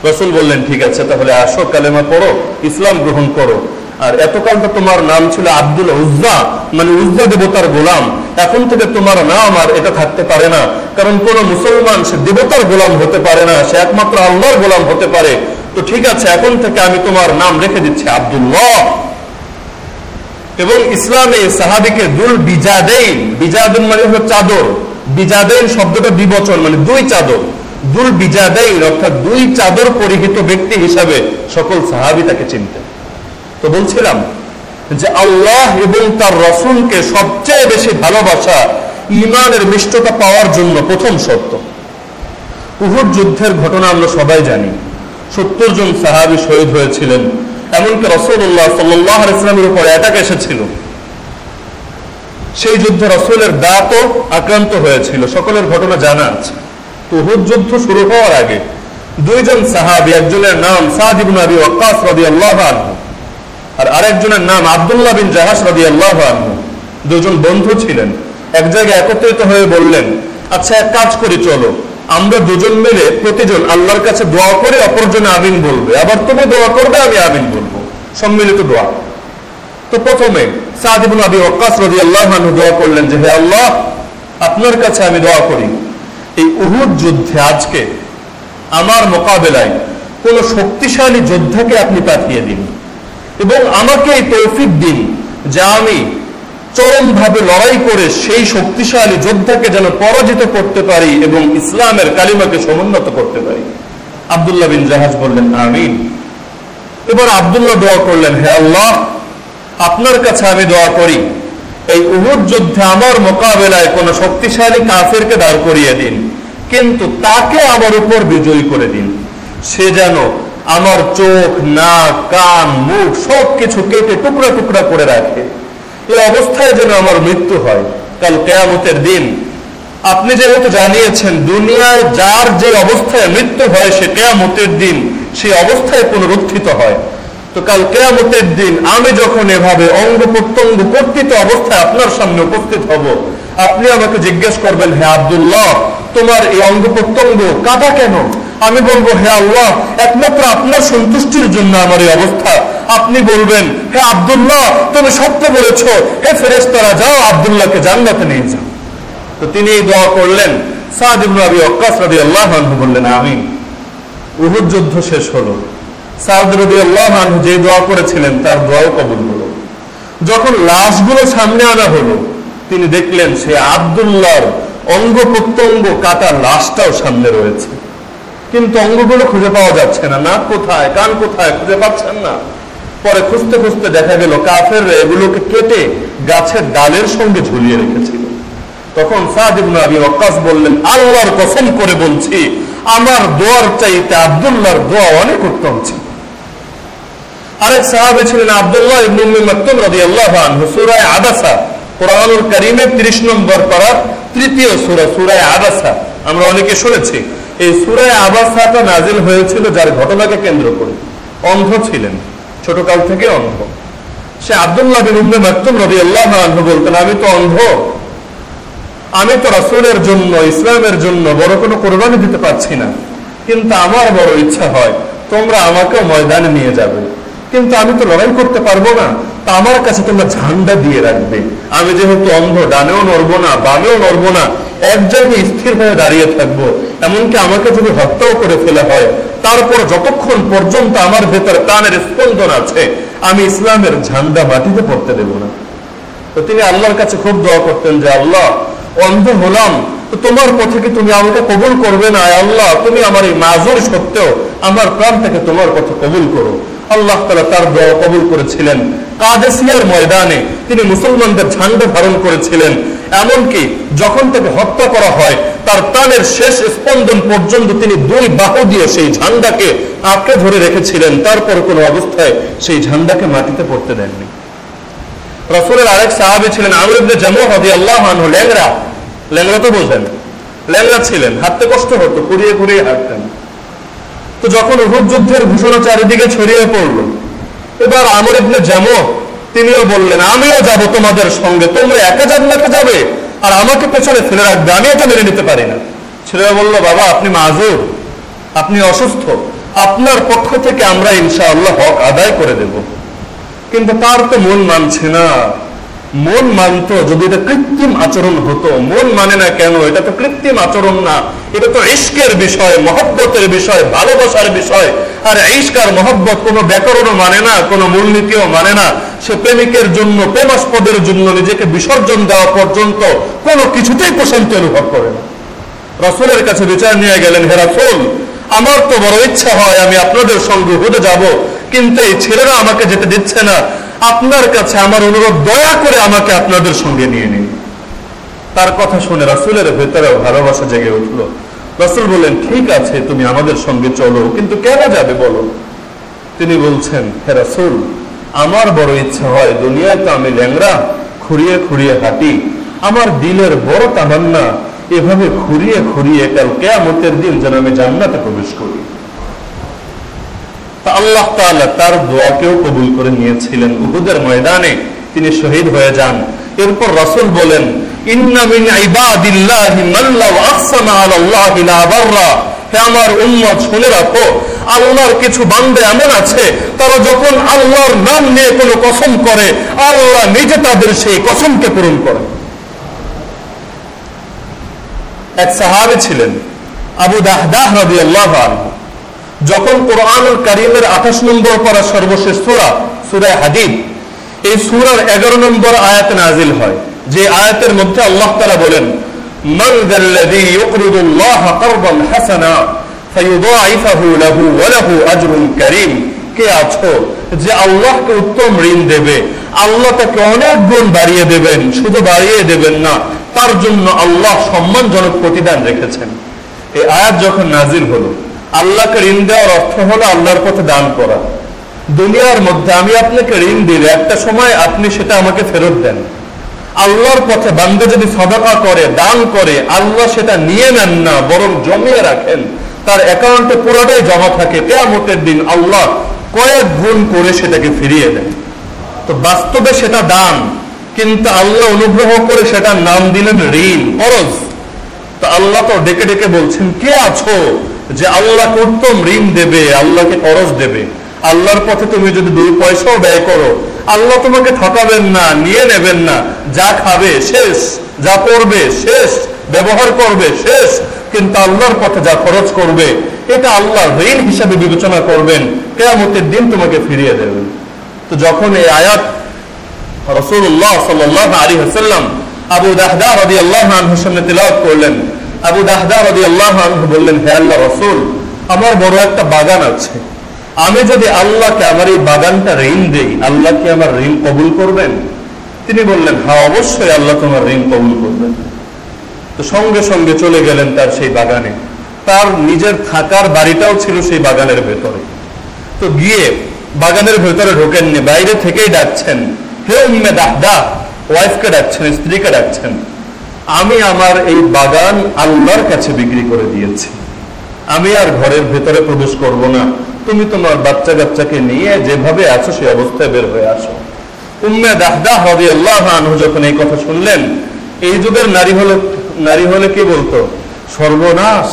রসুল বললেন, ঠিক আছে, তাহলে আসো, কালেমা পড়ো, ইসলাম গ্রহণ করো। আর এতকাল তো তোমার নাম ছিল আব্দুল উজ্জা মানে উজ্জা দেবতার গোলাম। এখন থেকে তোমার নাম আর এটা থাকতে পারে না, কারণ কোন মুসলমান সে দেবতার গোলাম হতে পারে না, সে একমাত্র আল্লাহর গোলাম হতে পারে। তো ঠিক আছে, এখন থেকে আমি তোমার নাম রেখে দিচ্ছি, আব্দুল্লাহ। এবং ইসলামে সাহাবিকে দুল বিজাদেইন বিজাদিন মানে হলো চাদর, বিজাদেইন শব্দটা বিবচন মানে দুই চাদর। দুই চাদর পরিহিত ব্যক্তি হিসাবে সকল সাহাবি তাকে চিনতেন। তো বলছিলাম যে আল্লাহ এবং তার সবচেয়ে বেশি ভালোবাসা ইমানের মিষ্টতা পাওয়ার জন্য প্রথম উহুর যুদ্ধের ঘটনা আমরা সবাই জানি। সত্তর জন সাহাবি শহীদ হয়েছিলেন। এমনকি রসুল্লাহ সাল্লাহ ইসলামের উপর অ্যাটাক এসেছিল। সেই যুদ্ধে রসুলের দাঁতও আক্রান্ত হয়েছিল। সকলের ঘটনা জানা আছে। উহুদ যুদ্ধ শুরু হওয়ার আগে দুইজন সাহাবি, একজনের নাম সাহাদিবুন আবি ওয়াক্কাস রাদিয়াল্লাহু আনহু আর আরেকজনের নাম আবদুল্লাহ বিন জাহাস রাদি আল্লাহ দুজন বন্ধু ছিলেন। এক জায়গায় একত্রিত হয়ে বললেন আচ্ছা এক কাজ করি, চলো। আমরা দুজন মিলে প্রতিজন আল্লাহর কাছে দোয়া করে অপরজনে আমিন বলবে। আবার তুমি দোয়া করবে, আমি আমিন বলব। সম্মিলিত দোয়া। তো প্রথমে সাদিবুল আবি ওকাস রাদি আল্লাহ দোয়া করলেন যে, হে আল্লাহ, আপনার কাছে আমি দোয়া করি। এই উহুদ যুদ্ধে আজকে আমার মোকাবেলায় কোন শক্তিশালী যোদ্ধাকে আপনি পাঠিয়ে দিন। এবং আমাকে এই তৌফিক দিন যা আমি চরমভাবে লড়াই করে সেই শক্তিশালী যোদ্ধাকে যেন পরাজিত করতে পারি এবং ইসলামের কালিমাকে সমুন্নত করতে পারি। আবদুল্লাহ বিন জাহাজ বললেন, আমিন। এবার আবদুল্লাহ দোয়া করলেন, হে আল্লাহ, আপনার কাছে আমি দোয়া করি এই উহুদ যুদ্ধে আমার মোকাবেলায় কোন শক্তিশালী কাফেরকে দাঁড় করিয়ে দিন, কিন্তু তাকে আমার উপর বিজয়ী করে দিন। সে যেন আমার চোখ, নাক, কান, মুখ সব কিছু কেটে টুকরা টুকরা করে রাখে। এই অবস্থায় যেন আমার মৃত্যু হয়। কাল কেয়ামতের দিন আপনি যেহেতু জানিয়েছেন, দুনিয়ায় যার যে অবস্থায় মৃত্যু হয় সে কেয়ামতের দিন সেই অবস্থায় পুনরুত্থিত হয়। তো কাল কেয়ামতের দিন আমি যখন এভাবে অঙ্গ প্রত্যঙ্গ কর্তৃত অবস্থায় আপনার সামনে উপস্থিত হব, আপনি আমাকে জিজ্ঞেস করবেন, হে আব্দুল্লাহ, তোমার এই অঙ্গ প্রত্যঙ্গ কাদা কেন? আমি বলব, হে আল্লাহ, একমাত্র আপনার সন্তুষ্টির জন্য আমার এই অবস্থা। আপনি বলবেন, হে আব্দুল্লাহ, তুমি সত্য বলেছ। হে ফেরেস্তারা যাও আব্দুল্লাহকে জান্নাতে নিয়ে যাও। তো তিনি এই দোয়া করলেন। ইবনু আবি ওয়াক্কাস রাদিয়াল্লাহু আনহু বললেন, আমিন। উহুদ যুদ্ধ শেষ হলো। যে দোয়া করেছিলেন, তার দোয়াও কবুল হলো। যখন লাশগুলো সামনে আনা হলো, তিনি দেখলেন সে আব্দুল্লাহর অঙ্গ প্রত্যঙ্গ কাটা লাশটাও সামনে রয়েছে। কিন্তু অঙ্গগুলো খুঁজে পাওয়া যাচ্ছে না। নাক কোথায়, কান কোথায়, খুঁজে পাচ্ছেন না। পরে খুঁজতে খুঁজতে দেখা গেল কাফের এগুলোকে কেটে গাছের ডালের সঙ্গে ঝুলিয়ে রেখেছিল। তখন ইবনে আবি ওয়াক্কাস বললেন, আল্লাহর কসম করে বলছি, আমার দোয়ার চাইতে আব্দুল্লাহর দোয়া অনেক উত্তম ছিল। আরেক সাহাবে ছিলেন আব্দুল্লাহ ইবনে উম্মে মাকতুম রাদিয়াল্লাহু আনহু সূরা আবাসা কোরআনুল কারীমের 30 নম্বর তৃতীয় আবাসা আমরা অনেকে শুনেছি, এই নাজিল হয়েছিল যার ঘটনাকে কেন্দ্র করে। অন্ধ ছিলেন, ছোটকাল থেকে অন্ধ। সে আব্দুল্লাহ বিন মাকতুম রাদিয়াল্লাহু আনহু বলতেন, আমি তো অন্ধ। আমি তো রাসূলের জন্য, ইসলামের জন্য বড় কোনো কোরবানি দিতে পারছি না। কিন্তু আমার বড় ইচ্ছা হয়, তোমরা আমাকে ময়দানে নিয়ে যাবে। কিন্তু আমি তো লড়াই করতে পারব না। তা আমার কাছে তোমরা ঝান্ডা দিয়ে রাখবে। আমি যেহেতু অন্ধ, ডানেও নড়বো না, বামেও নড়বো না এক জায়গায় স্থির হয়ে দাঁড়িয়ে থাকব। এমনকি আমাকে যদি হত্যাও করে ফেলা হয়, তারপর যতক্ষণ পর্যন্ত আমার ভেতর প্রাণের স্পন্দন আছে, আমি ইসলামের ঝান্ডা মাটিতে পড়তে দেব না। তো তিনি আল্লাহর কাছে খুব দোয়া করতেন যে, আল্লাহ, অন্ধ হলাম। তো তোমার পথে কি তুমি আমাকে কবুল করবে না? আল্লাহ, তুমি আমার এই মাজুর সত্ত্বেও আমার প্রাণ থেকে তোমার পথে কবুল করো। আল্লাহ তালা তার দোয়া কবুল করেছিলেন। কাদেসিয়ার ময়দানে তিনি মুসলমানদের ঝান্ডা ধারণ করেছিলেন। এমনকি যখন তাকে হত্যা করা হয়, তার প্রাণের শেষ স্পন্দন পর্যন্ত তিনি দুই বাহু দিয়ে সেই ঝান্ডাকে আঁকড়ে ধরে রেখেছিলেন। তারপর কোনো অবস্থায় সেই ঝান্ডাকে মাটিতে পড়তে দেননি। রসুলের আরেক সাহাবি ছিলেন আমরিবনে জামু হদি আল্লাহ ল্যাংরা ল্যাংরা তো বোঝেন। ল্যাংরা ছিলেন। হাঁটতে কষ্ট হতো কুড়িয়ে কুড়িয়ে হাঁটতেন। তো যখন উহুদ যুদ্ধের ঘোষণা চারিদিকে ছড়িয়ে পড়ল, এবার আমর ইবনে জামু, তিনিও বললেন, আমিও যাব তোমাদের সঙ্গে, তোমরা একা জান্নাতে যাবে, আর আমাকে পেছনে ফেলে রাখবে, আমি এটা মেনে নিতে পারি না। ছেলেরা বলল, বাবা, আপনি মাজুর, আপনি অসুস্থ, আপনার পক্ষ থেকে আমরা ইনশাআল্লাহ হক আদায় করে দেব। কিন্তু তার তো মন মানছে না। মন মানত যদি এটা কৃত্রিম আচরণ হতো, মন মানে না কেন, এটা তো কৃত্রিম আচরণ না, এটা তো ইস্কের বিষয়, মহব্বতের বিষয়, ভালোবাসার বিষয়। আর ইস্ক আর মহব্বত কোনো ব্যাকরণও মানে না, কোনো মূলনীতিও মানে না। সে প্রেমিকের জন্য, প্রেমাস্পদের জন্য, নিজেকে বিসর্জন দেওয়া পর্যন্ত কোনো কিছুতেই প্রশান্তি অনুভব করে না। রসুলের কাছে বিচার নিয়ে গেলেন, হে রাসুল, আমার তো বড় ইচ্ছা হয়, আমি আপনাদের সঙ্গে হুদে যাব, কিন্তু এই ছেলেরা আমাকে যেতে দিচ্ছে না। আপনার কাছে আমার অনুরোধ, দয়া করে আমাকে আপনাদের সঙ্গে নিয়ে নিন। তার কথা শুনে রাসুলের ভেতরে ভালোবাসা জেগে উঠল। রাসুল বললেন, ঠিক আছে, তুমি আমাদের সঙ্গে চলো, কিন্তু কেন যাবে বলো? তিনি বলছেন, হে রাসুল, আমার বড় ইচ্ছা হয় দুনিয়ায় তো আমি ল্যাংরা খুঁড়িয়ে খুঁড়িয়ে হাঁটি। আমার দিলের বড় তামান্না, এভাবে খুঁড়িয়ে খুঁড়িয়ে কাল কেয়ামতের দিন যেন আমি জান্নাতে প্রবেশ করি। তা আল্লাহ তার দোয়াকেও কবুল করে নিয়েছিলেন। উহুদের ময়দানে তিনি শহীদ হয়ে যান। এরপর বলেন কিছু এমন আছে, তারা যখন আল্লাহর নাম নিয়ে কোনো কসম করে, আল্লাহ নিজে তাদের সেই কসমকে পূরণ করে। এক সাহাবী ছিলেন, আবু দাহদাহ আনহু। যখন কোরআন করিমের আঠাশ নম্বর পড়া সর্বশেষ সুরা, সুরায় হাদিব এই সুরার এগারো নম্বর আয়াত নাজিল হয়, যে আয়াতের মধ্যে আল্লাহ তারা বলেন তার জন্য আল্লাহ সম্মানজনক প্রতিদান রেখেছেন। এই আয়াত যখন নাজির হলো আল্লাহকে ঋণ দেওয়ার অর্থ হলো আল্লাহর পথে দান করা। দুনিয়ার মধ্যে আমি আপনাকে ঋণ দিলে একটা সময় আপনি সেটা আমাকে ফেরত দেন। আল্লাহর পথে বান্দা যদি সদকা করে, দান করে, আল্লাহ সেটা নিয়ে নেন না, বরং জমিয়ে রাখেন, তার অ্যাকাউন্টে পুরোটাই জমা থাকে, কেয়ামতের দিন আল্লাহ কয়েক গুণ করে সেটাকে ফিরিয়ে দেন। তো বাস্তবে সেটা দান, কিন্তু আল্লাহ অনুগ্রহ করে সেটার নাম দিলেন ঋণ খরচ তো আল্লাহ তো ডেকে ডেকে বলছেন, কে আছো? যে আল্লাহ উত্তম ঋণ দেবে, আল্লাহকে খরচ দেবে। আল্লাহর পথে তুমি যদি দুই পয়সাও ব্যয় করো, আল্লাহ তোমাকে ঠকাবেন না, নিয়ে নেবেন না। যা খাবে, শেষ। যা পড়বে শেষ। ব্যবহার করবে, শেষ। কিন্তু আল্লাহর পথে যা খরচ করবে, এটা আল্লাহ ঋণ হিসাবে বিবেচনা করবেন। কেয়ামতের দিন তোমাকে ফিরিয়ে দেবেন তো যখন এই আয়াত রসুল্লাহ সাল্লাহ আলী হাসাল্লাম আবু দাহদা রদি আল্লাহ সামনে তিলাওয়াত করলেন আবু দাহদা রদি আল্লাহ বললেন, হে আল্লাহ রসুল, আমার বড় একটা বাগান আছে। আমি যদি আল্লাহকে আমার এই বাগানটা ঋণ দেই, আল্লাহ কি আমার ঋণ কবুল করবেন? তিনি বললেন হ্যাঁ অবশ্যই আল্লাহ তোমার ঋণ কবুল করবেন। তো সঙ্গে সঙ্গে চলে গেলেন তার সেই বাগানে। তার নিজের থাকার বাড়িটাও ছিল সেই বাগানের ভেতরে। তো গিয়ে বাগানের ভেতরে ঢোকেননি, বাইরে থেকেই ডাকছেন, হে উম্মে দাহদা ওয়াইফকে ডাকছেন, স্ত্রীকে ডাকছেন। আমি আমার এই বাগান আল্লাহর কাছে বিক্রি করে দিয়েছি। আমি আর ঘরের ভেতরে প্রবেশ করব না। তুমি তোমার বাচ্চা কাচ্চাকে নিয়ে যেভাবে আছো সে অবস্থায় বের হয়ে আসো। যখন এই কথা শুনলেন, এই যুগের নারী হলে নারী হলে কি বলতো? সর্বনাশ।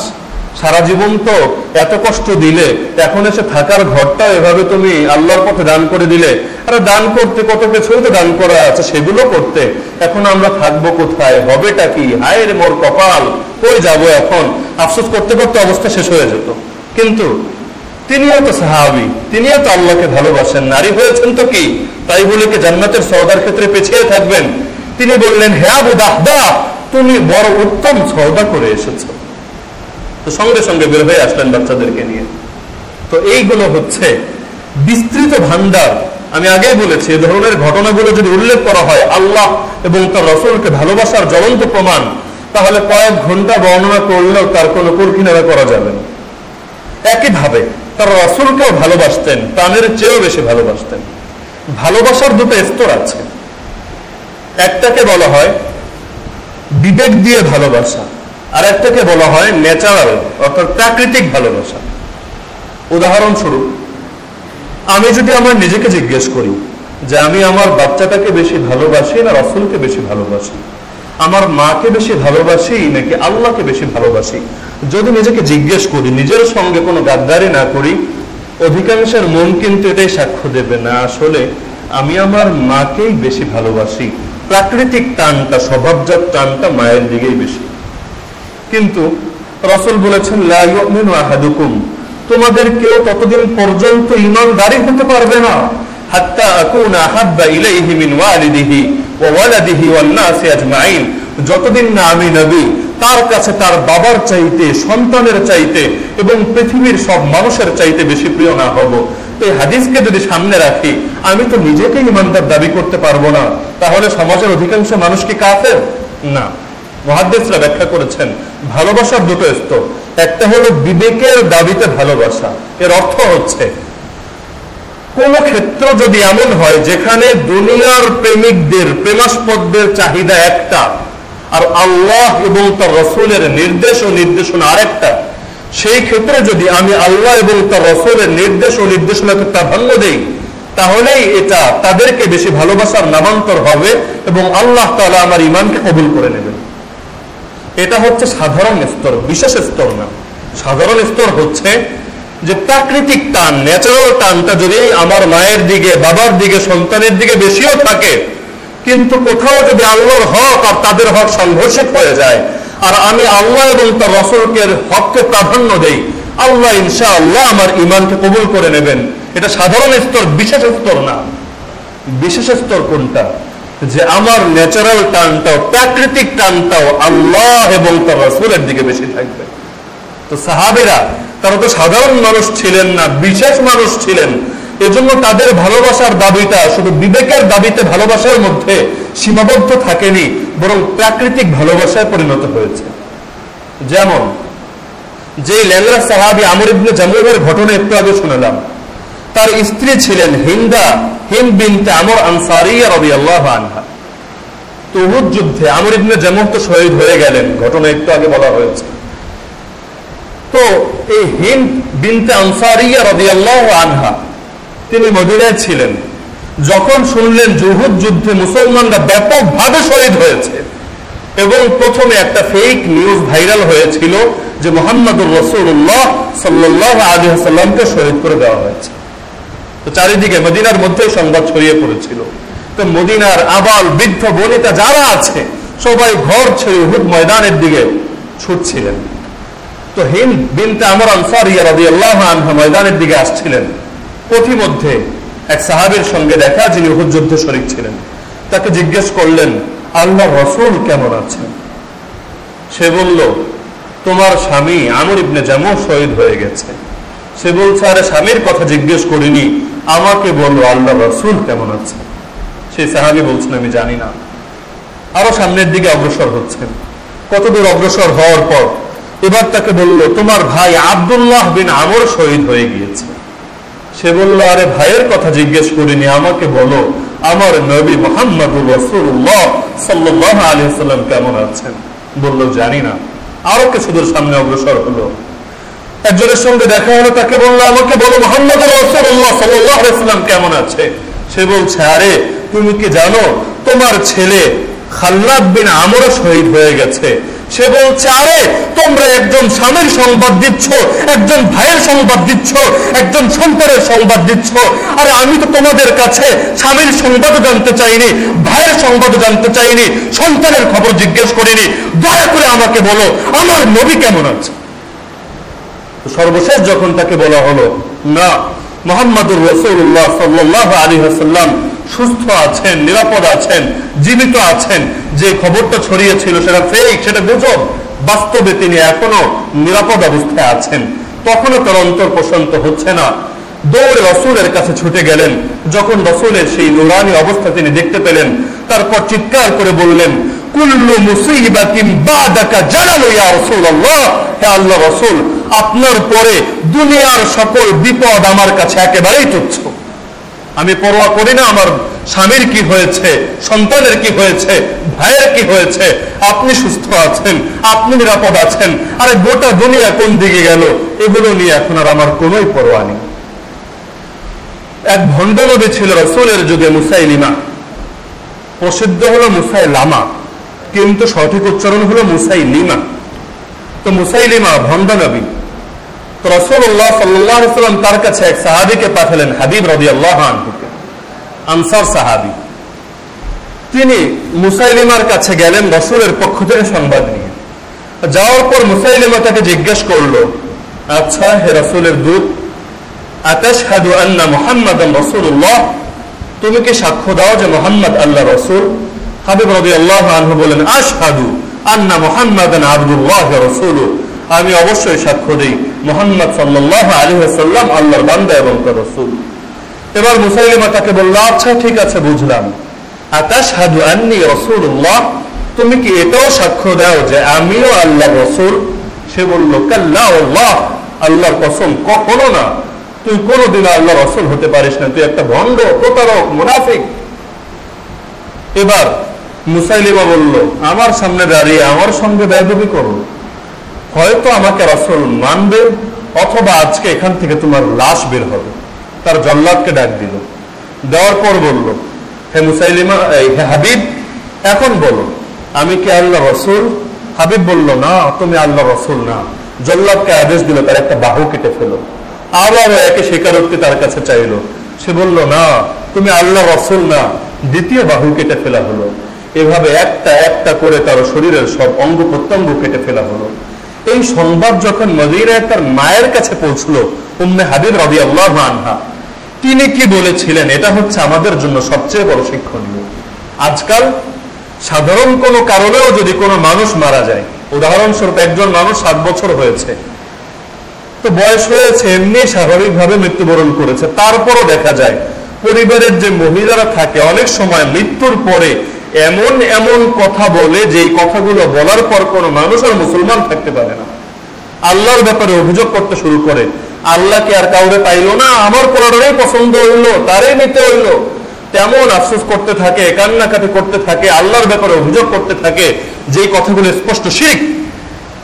সারা জীবন তো এত কষ্ট দিলে, এখন এসে থাকার ঘরটা এভাবে তুমি আল্লাহর পথে দান করে দিলে। আরে দান করতে কত কিছুই তো দান করা আছে, সেগুলো করতে। এখন আমরা থাকব কোথায়? হবেটা কি? হায় মোর কপাল! কই যাব এখন? আফসোস করতে করতে অবস্থা শেষ হয়ে যেত। কিন্তু তিনিও তো সাহাবি তিনিও তো আল্লাহকে ভালোবাসেন, নারী হয়েছেন তো কি? তাই বলে কি জান্নাতের সৌদার ক্ষেত্রে পিছিয়ে থাকবেন? তিনি বললেন হ্যাঁ বুদাহদা তুমি বড় উত্তম সৌদা করে এসেছ। তো সঙ্গে সঙ্গে বের হয়ে আসলেন বাচ্চাদেরকে নিয়ে। তো এইগুলো হচ্ছে বিস্তৃত ভান্ডার। আমি আগেই বলেছি, এ ধরনের ঘটনাগুলো যদি উল্লেখ করা হয় আল্লাহ এবং তার রসুলকে ভালোবাসার জ্বলন্ত প্রমাণ, তাহলে কয়েক ঘণ্টা বর্ণনা করলেও তার কোনো কুলকিনারা করা যাবে না। একইভাবে তার রসুলকেও ভালোবাসতেন প্রাণের চেয়েও বেশি ভালোবাসতেন। ভালোবাসার দুটো স্তর আছে। একটাকে বলা হয় বিবেক দিয়ে ভালোবাসা আর একটাকে বলা হয় ন্যাচারাল অর্থাৎ প্রাকৃতিক ভালোবাসা। উদাহরণস্বরূপ, আমি যদি আমার নিজেকে জিজ্ঞেস করি যে আমি আমার বাচ্চাটাকে বেশি ভালোবাসি না রসুলকে বেশি ভালোবাসি? আমার মাকে বেশি ভালোবাসি নাকি আল্লাহকে বেশি ভালোবাসি? যদি নিজেকে জিজ্ঞেস করি, নিজের সঙ্গে কোনো গাদ্দারি না করি, অধিকাংশের মন কিন্তু এটাই সাক্ষ্য দেবে না, আসলে আমি আমার মাকেই বেশি ভালোবাসি। প্রাকৃতিক টানটা, স্বভাবজাত টানটা মায়ের দিকেই বেশি। কিন্তু রসুল বলেছেন আহাদুকুম। তোমাদের কেউ ততদিন পর্যন্ত ইমানদারি হতে পারবে না। যতদিন না আমি নবী, তার কাছে তার বাবার চাইতে, সন্তানের চাইতে এবং পৃথিবীর সব মানুষের চাইতে বেশি প্রিয় না হব। এই হাদিসকে যদি সামনে রাখি, আমি তো নিজেকে ইমানদার দাবি করতে পারব না। তাহলে সমাজের অধিকাংশ মানুষ কি কাফের? না। মহাদ্দেশরা ব্যাখ্যা করেছেন ভালোবাসার দুটো স্তর একটা হলো বিবেকের দাবিতে ভালোবাসা, এর অর্থ হচ্ছে, কোন ক্ষেত্র যদি এমন হয় যেখানে দুনিয়ার প্রেমিকদের, প্রেমাস্পদদের চাহিদা একটা, আর আল্লাহ এবং তার রসুলের নির্দেশ ও নির্দেশনা আরেকটা, সেই ক্ষেত্রে যদি আমি আল্লাহ এবং তার রসুলের নির্দেশ ও নির্দেশনাকে প্রাধান্য দেই, তাহলেই এটা তাদেরকে বেশি ভালোবাসার নামান্তর হবে এবং আল্লাহ তালা আমার ইমানকে কবুল করে নেবেন। এটা হচ্ছে সাধারণ স্তর, বিশেষ স্তর না। সাধারণ স্তর হচ্ছে যে প্রাকৃতিক টান ন্যাচারাল টানটা যদি আমার মায়ের দিকে, বাবার দিকে, সন্তানের দিকে বেশিও থাকে, কিন্তু কোথাও যদি আল্লাহর হক আর তাদের হক সংঘর্ষিত হয়ে যায়, আর আমি আল্লাহ এবং তার রসলকে হককে প্রাধান্য দেই, আল্লাহ ইনশা আল্লাহ আমার ইমানকে কবুল করে নেবেন। এটা সাধারণ স্তর, বিশেষ স্তর না। বিশেষ স্তর কোনটা? যে আমার ন্যাচারাল টানটাও, প্রাকৃতিক টানটাও আল্লাহ এবং তার রসুলের দিকে বেশি থাকবে। তো সাহাবেরা, তারা তো সাধারণ মানুষ ছিলেন না, বিশেষ মানুষ ছিলেন। এজন্য তাদের ভালোবাসার দাবিটা শুধু বিবেকের দাবিতে ভালোবাসার মধ্যে সীমাবদ্ধ থাকেনি, বরং প্রাকৃতিক ভালোবাসায় পরিণত হয়েছে। যেমন যে ল্যাংরা সাহাবি আমর ইবনে জামুরের ঘটনা একটু আগে শুনলাম। তার স্ত্রী ছিলেন হিন্দা তিনি মদিনায় ছিলেন। যখন শুনলেন জুহুদ যুদ্ধে মুসলমানরা ব্যাপকভাবে শহীদ হয়েছে, এবং প্রথমে একটা ফেক নিউজ ভাইরাল হয়েছিল যে মোহাম্মদুর রসুল্লাহ সাল্লাহ আলী শহীদ করে দেওয়া হয়েছে। তো চারিদিকে মদিনার মধ্যে সংবাদ ছড়িয়ে পড়েছিল। তো মদিনার আবাল বৃদ্ধ বনিতা যারা আছে, সবাই ঘর ছেড়ে উহুদ ময়দানের দিকে ছুটছিলেন। তো হিন্দ বিনতে আমর আনসারিয়া রাদিয়াল্লাহু আনহা ময়দানের দিকে আসছিলেন। পথিমধ্যে এক সাহাবের সঙ্গে দেখা, যিনি উহুদ যুদ্ধে শরীক ছিলেন। তাকে জিজ্ঞেস করলেন আল্লাহ রসুল কেমন আছেন? সে বলল, তোমার স্বামী আমর ইবনে জামু শহীদ হয়ে গেছে। সে বলছে, আরে স্বামীর কথা জিজ্ঞেস করিনি আমাকে বলল, আল্লাহ রসুল কেমন আছে সেই সাহাবি বলছেন, আমি জানি না। আরও সামনের দিকে অগ্রসর হচ্ছেন। কতদূর অগ্রসর হওয়ার পর এবার তাকে বলল, তোমার ভাই আবদুল্লাহ বিন আমর শহীদ হয়ে গিয়েছে। সে বলল, আরে ভাইয়ের কথা জিজ্ঞেস করিনি, আমাকে বলো, আমার নবী মোহাম্মদুর রসুল্লাহ সাল্লাহ আলী সাল্লাম কেমন আছেন? বলল, জানি না। আরও কিছু দূর সামনে অগ্রসর হলো। একজনের সঙ্গে দেখা হলো, তাকে বলল, আমাকে বলো মোহাম্মদ সাল্লাম কেমন আছে? সে বলছে, আরে, তুমি কি জানো, তোমার ছেলে খাল্লাদ বিন আমরও শহীদ হয়ে গেছে। সে বলছে, আরে, তোমরা একজন স্বামীর সংবাদ দিচ্ছ, একজন ভাইয়ের সংবাদ দিচ্ছ, একজন সন্তানের সংবাদ দিচ্ছ। আরে, আমি তো তোমাদের কাছে স্বামীর সংবাদও জানতে চাইনি, ভাইয়ের সংবাদও জানতে চাইনি, সন্তানের খবর জিজ্ঞেস করিনি। দয়া করে আমাকে বলো, আমার নবী কেমন আছে? সর্বশেষ যখন তাকে বলা হলো, না, মোহাম্মদুর রসুল্লাহ সাল্লাহ আলী হাসাল্লাম সুস্থ আছেন, নিরাপদ আছেন, জীবিত আছেন, যে খবরটা ছড়িয়েছিল সেটা ফেক সেটা গুজব, বাস্তবে তিনি এখনও নিরাপদ অবস্থায় আছেন। তখনও তার অন্তর প্রশান্ত হচ্ছে না। দৌড়ে রসুলের কাছে ছুটে গেলেন। যখন রসুলের সেই নুরানি অবস্থা তিনি দেখতে পেলেন, তারপর চিৎকার করে বললেন আপনার পরে দুনিয়ার সকল বিপদ আমার কাছে একেবারেই তুচ্ছ। আমি পরোয়া করি না আমার স্বামীর কি হয়েছে, সন্তানের কি হয়েছে, ভাইয়ের কি হয়েছে, আপনি সুস্থ আছেন, আপনি নিরাপদ আছেন, আরে গোটা দুনিয়া কোন দিকে গেল, এগুলো নিয়ে এখন আর আমার কোনোই পরোয়া নেই। এক ভণ্ড নবী ছিল রসুলের যুগে মুসাইলিমা, প্রসিদ্ধ হলো মুসাই লামা কিন্তু সঠিক উচ্চারণ হলো মুসাই লিমা তো মুসাইলিমা ভণ্ড নবী তো রসুল্লাহ সাল্লাম তার কাছে এক সাহাবিকে পাঠালেন হাবিব রবি আল্লাহ আনসার সাহাবি। তিনি মুসাইলিমার কাছে গেলেন রসুলের পক্ষ থেকে সংবাদ নিয়ে। যাওয়ার পর মুসাইলিমা তাকে জিজ্ঞেস করল আচ্ছা হে রসুলের দূত, আতাশহাদু আন্না মুহাম্মাদান রাসূলুল্লাহ? তুমি কি সাক্ষ্য দাও যে মোহাম্মদ আল্লাহ রসুল? হাবিব রবি আল্লাহ আনহু বলেন, আশহাদু আন্না রসুল আমি অবশ্যই সাক্ষ্য দিই, মোহাম্মদ সাল্লাহ আলী সাল্লাম আল্লাহর বান্দা এবং তার রসুল। এবার মুসাইলিমা তাকে বলল আচ্ছা ঠিক আছে, বুঝলাম। আন্নি রসুল্লাহ তুমি কি এটাও সাক্ষ্য দাও যে আমিও আল্লাহ রসুল? সে বলল, কাল্লা আল্লাহ, আল্লাহর কসম কখনো না। তুই কোনোদিন আল্লাহ রসুল হতে পারিস না। তুই একটা ভণ্ড প্রতারক, মুনাফিক। এবার মুসাইলিমা বলল, আমার সামনে দাঁড়িয়ে আমার সঙ্গে ব্যয়দবি করো। হয়তো আমাকে রসুল মানবে, অথবা আজকে এখান থেকে তোমার লাশ বের হবে। তার জল্লাদকে ডাক দিল। দেওয়ার পর বলল, হে মুসাইলিমা হে হাবিব, এখন বলো, আমি কি আল্লাহ রসুল? হাবিব বলল, না, তুমি আল্লাহ রসুল না। জল্লাদকে আদেশ দিল, তার একটা বাহু কেটে ফেলো। আবার একে স্বীকারোক্তি তার কাছে চাইল। সে বলল, না, তুমি আল্লাহ রসুল না। দ্বিতীয় বাহু কেটে ফেলা হলো। এভাবে একটা একটা করে তার শরীরের সব অঙ্গ প্রত্যঙ্গ কেটে ফেলা হলো। এই সংবাদ যখন মদিরায় তার মায়ের কাছে পৌঁছলো, উম্মে হাবিব রবি আল্লাহ আনহা, তিনি কি বলেছিলেন? এটা হচ্ছে আমাদের জন্য সবচেয়ে বড় শিক্ষণীয়। আজকাল সাধারণ কোনো কারণেও যদি কোনো মানুষ মারা যায়, উদাহরণস্বরূপ একজন মানুষ সাত বছর হয়েছে, তো বয়স হয়েছে, এমনি স্বাভাবিকভাবে মৃত্যুবরণ করেছে, তারপরও দেখা যায়, পরিবারের যে মহিলারা থাকে, অনেক সময় মৃত্যুর পরে এমন এমন কথা বলে যে কথাগুলো বলার পর কোনো মানুষ আর মুসলমান থাকতে পারে না। আল্লাহর ব্যাপারে অভিযোগ করতে শুরু করে আল্লাহকে আর কাউরে পাইলো না? আমার পড়াটাই পছন্দ হইল, তারই নিতে হইল। তেমন আফসোস করতে থাকে, কান্নাকাটি করতে থাকে, আল্লাহর ব্যাপারে অভিযোগ করতে থাকে যে কথাগুলো স্পষ্ট শিখ।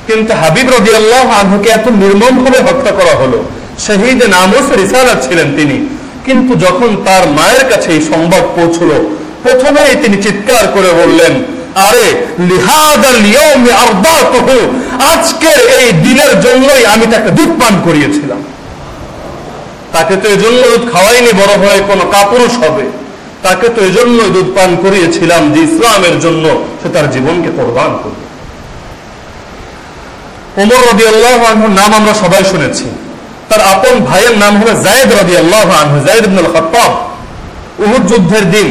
কিন্তু হাবিব রবি আল্লাহ আনহুকে এত নির্মম ভাবে হত্যা করা হলো। শহীদ নামস রিসালাত ছিলেন তিনি। কিন্তু যখন তার মায়ের কাছে এই সংবাদ পৌঁছলো প্রথমেই তিনি চিৎকার করে বললেন, আরে আজকের এই দিনের জন্যই আমি তাকে দুধ পান করিয়েছিলাম। তাকে তো এজন্য দুধ খাওয়াইনি, বড় হয়ে কোনো কাপুরুষ হবে। তাকে তো এজন্যই দুধ পান করিয়েছিলাম যে ইসলামের জন্য সে তার জীবনকে কোরবান করবে। ওমর রবি আল্লাহ নাম আমরা সবাই শুনেছি। তার আপন ভাইয়ের নাম হলো জায়দ রবি আল্লাহ জায়দ ইবনুল খত্তাব। উহুদ যুদ্ধের দিন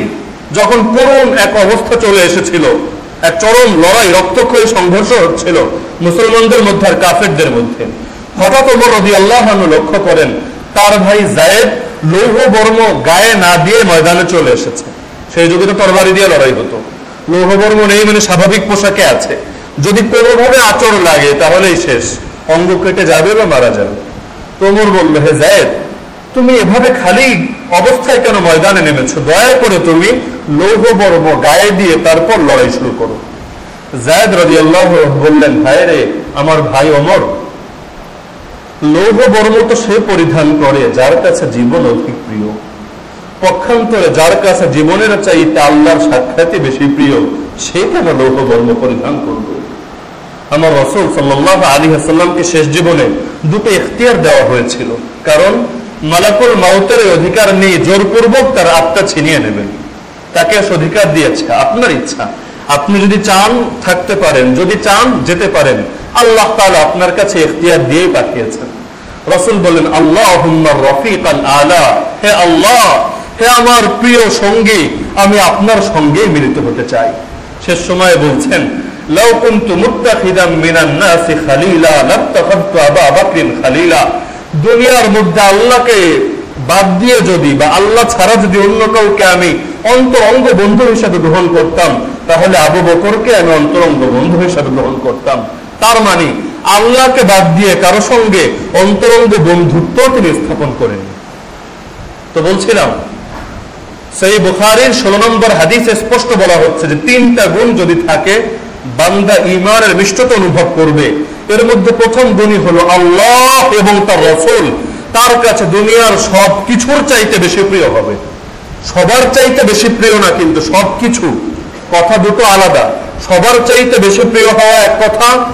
যখন করুণ এক অবস্থা চলে এসেছিল, এক চরম লড়াই, রক্তক্ষয়ী সংঘর্ষ হচ্ছিল মুসলমানদের মধ্যে আর কাফেরদের মধ্যে। হঠাৎ ওমর রবি আল্লাহ লক্ষ্য করেন, তার ভাই জায়েদ লৌহ বর্ম গায়ে না দিয়ে ময়দানে চলে এসেছে। সেই যুগে তো তরবারি দিয়ে লড়াই হতো। লৌহ বর্ম নেই মানে স্বাভাবিক পোশাকে আছে। যদি কোনোভাবে আচর লাগে, তাহলেই শেষ। অঙ্গ কেটে যাবে বা মারা যাবে। তোমর বলল, হে জায়েদ, তুমি এভাবে খালি অবস্থায় কেন ময়দানে নেমেছো? দয়া করে তুমি লৌহ বর্ম গায়ে দিয়ে তারপর লড়াই শুরু করো। জায়দ রবি আল্লাহ বললেন ভাই রে, আমার ভাই অমর। লৌহ বর্ম তো সে পরিধান করে, যার কাছে জীবন অধিক প্রিয়। পক্ষান্তরে যার কাছে জীবনের চাইতে আল্লাহর সাক্ষাৎই বেশি প্রিয়, সে কেন লৌহ বর্ম পরিধান করবে? আমার রসুল সাল্লাহ আলী হাসাল্লামকে শেষ জীবনে দুটো এখতিয়ার দেওয়া হয়েছিল। কারণ মালাকুল মাউতের অধিকার নেই জোরপূর্বক তার আত্মা ছিনিয়ে নেবেন। তাকে অধিকার দিয়েছে, আপনার ইচ্ছা। আপনি যদি চান থাকতে পারেন, যদি চান যেতে পারেন, আল্লাহ আপনার কাছে এখতিয়ার দিয়ে পাঠিয়েছেন। রসুল বলেন আল্লাহ রফিক আল। আলা হে আল্লাহ, হে আমার প্রিয় সঙ্গী, আমি আপনার সঙ্গে মিলিত হতে চাই। শেষ সময়ে বলছেন, লাউ কুনতু মুত্তাখিদাম মিনান নাসি খালিলা, লাত্তাখাদতু আবা বকরিন খালিলা। দুনিয়ার মধ্যে আল্লাহকে বাদ দিয়ে যদি বা আল্লাহ ছাড়া যদি অন্য কাউকে আমি অন্তরঙ্গ বন্ধু হিসাবে গ্রহণ করতাম, তাহলে আবু বকরকে আমি অন্তরঙ্গ বন্ধু হিসাবে গ্রহণ করতাম। তার মানে আল্লাহকে বাদ দিয়ে কারও সঙ্গে অন্তরঙ্গ বন্ধুত্ব তিনি স্থাপন করেন তো বলছিলাম, সেই বুখারির ষোলো নম্বর হাদিসে স্পষ্ট বলা হচ্ছে যে তিনটা গুণ যদি থাকে বান্দা ইমানের মিষ্টতা অনুভব করবে। এর মধ্যে প্রথম গুণই হলো আল্লাহ এবং তার রসুল। তার কাছে দুনিয়ার সব কিছুর চাইতে বেশি প্রিয় হবে। সবার চাইতে বেশি প্রিয় না, কিন্তু সব কিছু। কথা দুটো আলাদা। সবার চাইতে বেশি প্রিয় হওয়া এক কথা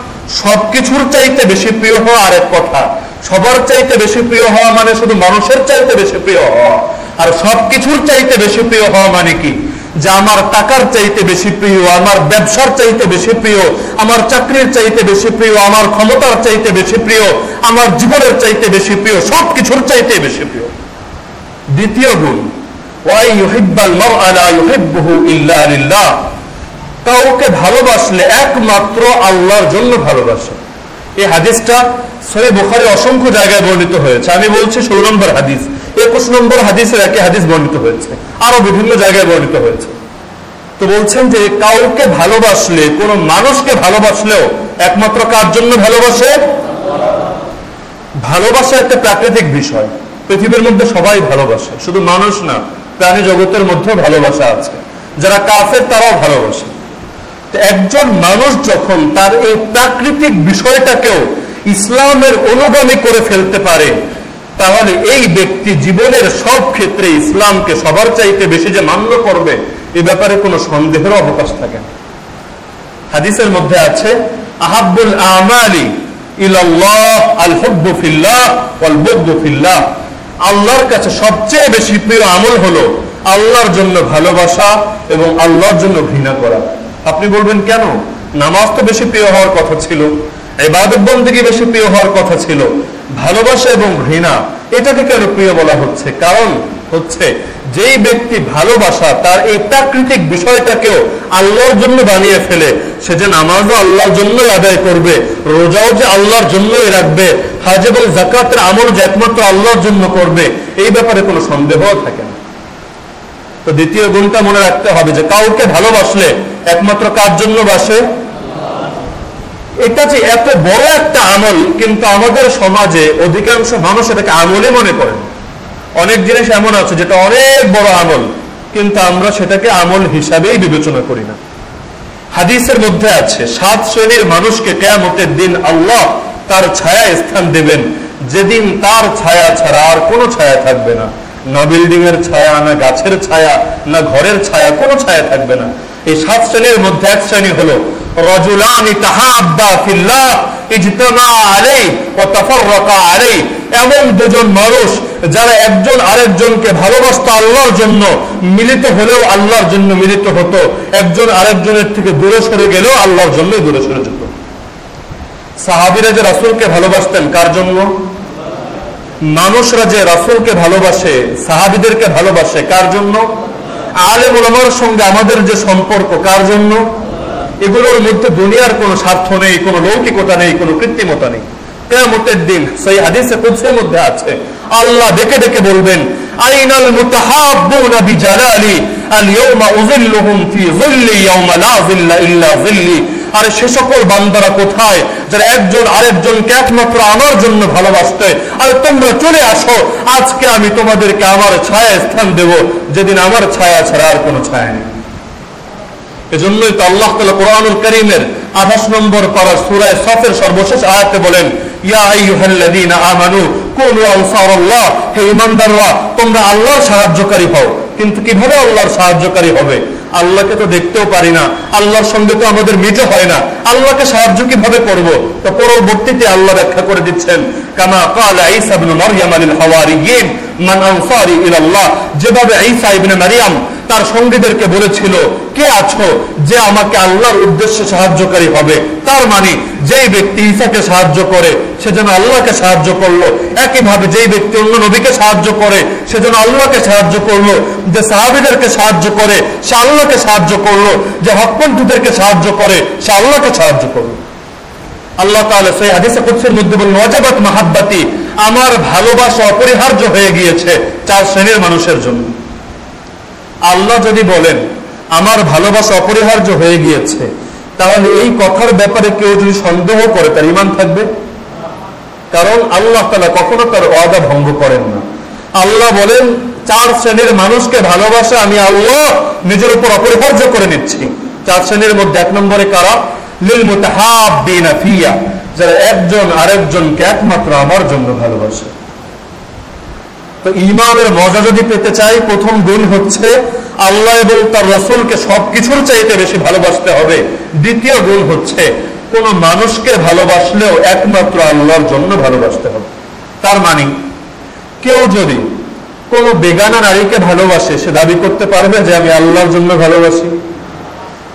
সবকিছুর চাইতে বেশি প্রিয় হওয়া আর এক কথা। সবার চাইতে বেশি প্রিয় হওয়া মানে শুধু মানুষের চাইতে বেশি প্রিয় হওয়া। আর সবকিছুর চাইতে বেশি প্রিয় হওয়া মানে কি? যে আমার টাকার চাইতে বেশি প্রিয়, আমার ব্যবসার চাইতে বেশি প্রিয়, আমার চাকরির চাইতে বেশি প্রিয়, আমার ক্ষমতার চাইতে বেশি প্রিয়, আমার জীবনের চাইতে বেশি প্রিয় সব কিছুর চাইতে বেশি প্রিয়। দ্বিতীয় গুণ কাউকে ভালোবাসলে একমাত্র আল্লাহর জন্য ভালোবাসে। এই হাদিসটা সহি বোখারে অসংখ্য জায়গায় বর্ণিত হয়েছে। আমি বলছি ষোলো নম্বর হাদিস। একুশ নম্বর হাদিসের একই হাদিস বর্ণিত হয়েছে। আরও বিভিন্ন জায়গায় বর্ণিত হয়েছে। তো বলছেন যে, কাউকে ভালোবাসলে, কোন মানুষকে ভালোবাসলেও একমাত্র কার জন্য ভালোবাসে? ভালোবাসা একটা প্রাকৃতিক বিষয়। পৃথিবীর মধ্যে সবাই ভালোবাসে। শুধু মানুষ না, প্রাণী জগতের মধ্যেও ভালোবাসা আছে। যারা কাফের, তারাও ভালোবাসে। একজন মানুষ যখন তার এই প্রাকৃতিক বিষয়টাকেও ইসলামের অনুগামী করে ফেলতে পারে তাহলে এই ব্যক্তি জীবনের সব ক্ষেত্রে ইসলামকে সবার চাইতে বেশি যে মান্য করবে, এ ব্যাপারে কোনো সন্দেহের অবকাশ থাকে না। হাদিসের মধ্যে আছে আহাবুল আমালি আল্লাহর কাছে সবচেয়ে বেশি প্রিয় আমল হলো আল্লাহর জন্য ভালোবাসা এবং আল্লাহর জন্য ঘৃণা করা। আপনি বলবেন, কেন? নামাজ তো বেশি প্রিয় হওয়ার কথা ছিল এবাদত বন্দীকে বেশি প্রিয় হওয়ার কথা ছিল। ভালোবাসা এবং ঘৃণা, এটাকে কেন প্রিয় বলা হচ্ছে? কারণ হচ্ছে, যেই ব্যক্তি ভালোবাসা, তার এই প্রাকৃতিক বিষয়টাকেও আল্লাহর জন্য বানিয়ে ফেলে, সে যে নামাজও আল্লাহর জন্য আদায় করবে, রোজাও যে আল্লাহর জন্যই রাখবে, হাজ এবং জাকাতের আমল যে একমাত্র আল্লাহর জন্য করবে, এই ব্যাপারে কোনো সন্দেহ থাকে না। তো দ্বিতীয় গুণটা মনে রাখতে হবে যে, কাউকে ভালোবাসলে একমাত্র কার জন্য বাসে? এটা যে এত বড় একটা আমল, কিন্তু আমাদের সমাজে অধিকাংশ মানুষ এটাকে আমলই মনে করে। অনেক জিনিস এমন আছে যেটা অনেক বড় আমল, কিন্তু আমরা সেটাকে আমল হিসাবেই বিবেচনা করি না। হাদিসের মধ্যে আছে, সাত শ্রেণির মানুষকে কেয়ামতের দিন আল্লাহ তার ছায়া স্থান দেবেন। যেদিন তার ছায়া ছাড়া আর কোনো ছায়া থাকবে না। না বিল্ডিং এর ছায়া, না গাছের ছায়া, না ঘরের ছায়া, কোনো ছায়া থাকবে না। এই সাত শ্রেণির মধ্যে এক শ্রেণি হলো রজুলানি তাহাব্বা ফিল্লাহ ইজতামা আলাই ওয়া তাফাররাকা আলাই এমন দুজন মানুষ যারা একজন আরেকজনকে ভালোবাসতো আল্লাহর জন্য, মিলিত হলেও আল্লাহর জন্য মিলিত হতো। একজন আরেকজনের থেকে দূরে সরে গেলেও আল্লাহর জন্য দূরে সরে যেত। সাহাবিরা যে রাসুলকে ভালোবাসতেন কার জন্য? মানুষরা যে রাসুলকে ভালোবাসে, সাহাবিদেরকে ভালোবাসে কার জন্য? আলেম ওলামার সঙ্গে আমাদের যে সম্পর্ক কার জন্য? এগুলোর মধ্যে দুনিয়ার কোনো স্বার্থ নেই, কোনো লৌকিকতা নেই, কোনো কৃত্রিমতা নেই। কেয়ামতের দিন সেই হাদিসে কুদসের মধ্যে আছে, আল্লাহ ডেকে ডেকে বলবেন, আইনাল আল ইয়াউমা উযিল্লুহুম ফি যিল্লি, ইয়াউমা লা যিল্লা ইল্লা যিল্লি। আর সে সকল বান্দারা কোথায় যারা একজন আরেকজনকে একমাত্র আমার জন্য ভালোবাসতে? আর তোমরা চলে আসো, আজকে আমি তোমাদেরকে আমার ছায়া স্থান দেব, যেদিন আমার ছায়া ছাড়া আর কোনো ছায়া নেই। এজন্যই তো আল্লাহ তালা কোরআনুল করিমের আঠাশ নম্বর পারা সুরায় সফের সর্বশেষ আয়াতে বলেন আমানু হে তোমরা আল্লাহর সাহায্যকারী হও। কিন্তু কীভাবে আল্লাহর সাহায্যকারী হবে? আল্লাহকে তো দেখতেও পারি না। আল্লাহর সঙ্গে তো আমাদের মিটে হয় না। আল্লাহকে সাহায্য কীভাবে করব? তো পরবর্তীতে আল্লাহ ব্যাখ্যা করে দিচ্ছেন, কামা কালা ঈসা ইবনে মারইয়াম মান যেভাবে মারইয়াম তার সঙ্গীদেরকে বলেছিল, কে আছো? যে আমাকে আল্লাহর উদ্দেশ্যে সাহায্যকারী হবে। তার মানে যেই ব্যক্তি ঈসাকে সাহায্য করে, সে যেন আল্লাহকে সাহায্য করল। একইভাবে যেই ব্যক্তি অন্য নবীকে সাহায্য করে, সে যেন আল্লাহকে সাহায্য করল। যে সাহাবিদেরকে সাহায্য করে, সে আল্লাহকে সাহায্য করল। যে হকপন্থীদেরকে সাহায্য করে, সে আল্লাহকে সাহায্য করল। আল্লাহ তাআলা সেই হাদিসে কুদসির মধ্যে বলেন, ওয়াজাবাত মাহাব্বাতি আমার ভালোবাসা অপরিহার্য হয়ে গিয়েছে চার শ্রেণির মানুষের জন্য। আল্লাহ যদি বলেন, আমার ভালোবাসা অপরিহার্য হয়ে গিয়েছে তাহলে এই কথার ব্যাপারে কেউ যদি সন্দেহ করে, তার ইমান থাকবে? কারণ আল্লাহ তালা কখনো তার ওয়াদা ভঙ্গ করেন না। আল্লাহ বলেন, চার শ্রেণির মানুষকে ভালোবাসা আমি আল্লাহ নিজের উপর অপরিহার্য করে নিচ্ছি চার শ্রেণির মধ্যে এক নম্বরে কারা? লিল মুতাহাব্বিনা ফিয়া। যারা একজন আরেকজনকে একমাত্র আমার জন্য ভালোবাসে। তো ইমানের মজা যদি পেতে চাই, প্রথম গুণ হচ্ছে আল্লাহ এবং তার রসুলকে সবকিছুর চাইতে বেশি ভালোবাসতে হবে। দ্বিতীয় গুণ হচ্ছে কোন মানুষকে ভালোবাসলেও একমাত্র আল্লাহর জন্য ভালোবাসতে হবে। তার মানে কেউ যদি কোন বেগানা নারীকে ভালোবাসে, সে দাবি করতে পারবে যে আমি আল্লাহর জন্য ভালোবাসি।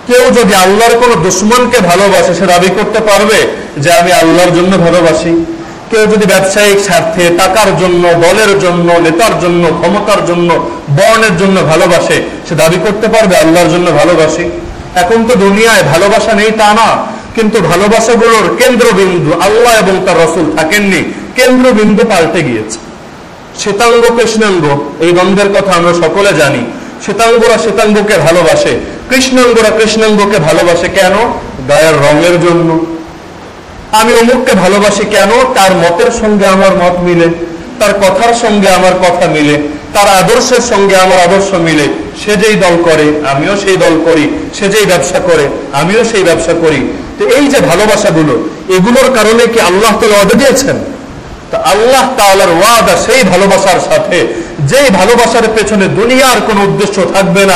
কেউ যদি আল্লাহর কোন দুশ্মনকে ভালোবাসে, সে দাবি করতে পারবে যে আমি আল্লাহর জন্য ভালোবাসি। কেউ যদি ব্যবসায়িক স্বার্থে, টাকার জন্য, দলের জন্য, নেতার জন্য, ক্ষমতার জন্য, বর্ণের জন্য ভালোবাসে, সে দাবি করতে পারবে আল্লাহর জন্য ভালোবাসি। এখন তো দুনিয়ায় ভালোবাসা নেই তা না, কিন্তু ভালোবাসাগুলোর কেন্দ্রবিন্দু আল্লাহ এবং তার রসুল থাকেননি, কেন্দ্রবিন্দু পাল্টে গিয়েছে। শ্বেতাঙ্গ কৃষ্ণাঙ্গ, এই দ্বন্দ্বের কথা আমরা সকলে জানি। শ্বেতাঙ্গরা শ্বেতাঙ্গকে ভালোবাসে কৃষ্ণাঙ্গরা কৃষ্ণাঙ্গকে ভালোবাসে কেন? গায়ের রঙের জন্য। আমি অমুককে ভালোবাসি কেন? তার মতের সঙ্গে আমার মত মিলে, তার কথার সঙ্গে আমার কথা মিলে, তার আদর্শের সঙ্গে আমার আদর্শ মিলে। সে যেই দল করে, আমিও সেই দল করি। সে যেই ব্যবসা করে, আমিও সেই ব্যবসা করি। তো এই যে ভালোবাসাগুলো, এগুলোর কারণে কি আল্লাহ তালা দিয়েছেন? আল্লাহ তালার ওয়াদা, সেই ভালোবাসার সাথে। যেই ভালোবাসার পেছনে দুনিয়ার কোনো উদ্দেশ্য থাকবে না।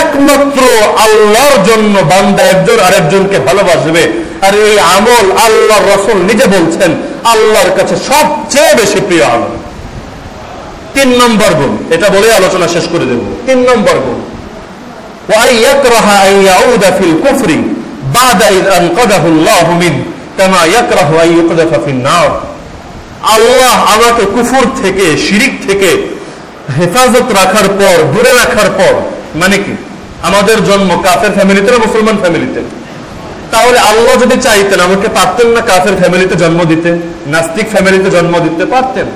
একমাত্র আল্লাহর জন্য বান্দা একজন আরেকজনকে ভালোবাসবে। আর এই আমল আল্লাহর রসুল নিজে বলছেন, আল্লাহর কাছে সবচেয়ে বেশি প্রিয় আমল। তিন নম্বর গুণ, এটা বলে আলোচনা শেষ করে দেব। তিন নম্বর গুণ। বাদা ইদ আনকাদাহুল্লাহু মিন, কামা ইয়াকরাহু আন ইউকদাফা ফিন নার। আল্লাহ আমাকে কুফুর থেকে, শিরিক থেকে হেফাজত রাখার পর, দূরে রাখার পর মানে কি? আমাদের জন্ম কাফের ফ্যামিলিতে না মুসলমান ফ্যামিলিতে তাহলে আল্লাহ যদি চাইতেন আমাকে পারতেন না কাফের ফ্যামিলিতে জন্ম দিতে, নাস্তিক ফ্যামিলিতে জন্ম দিতে পারতেন?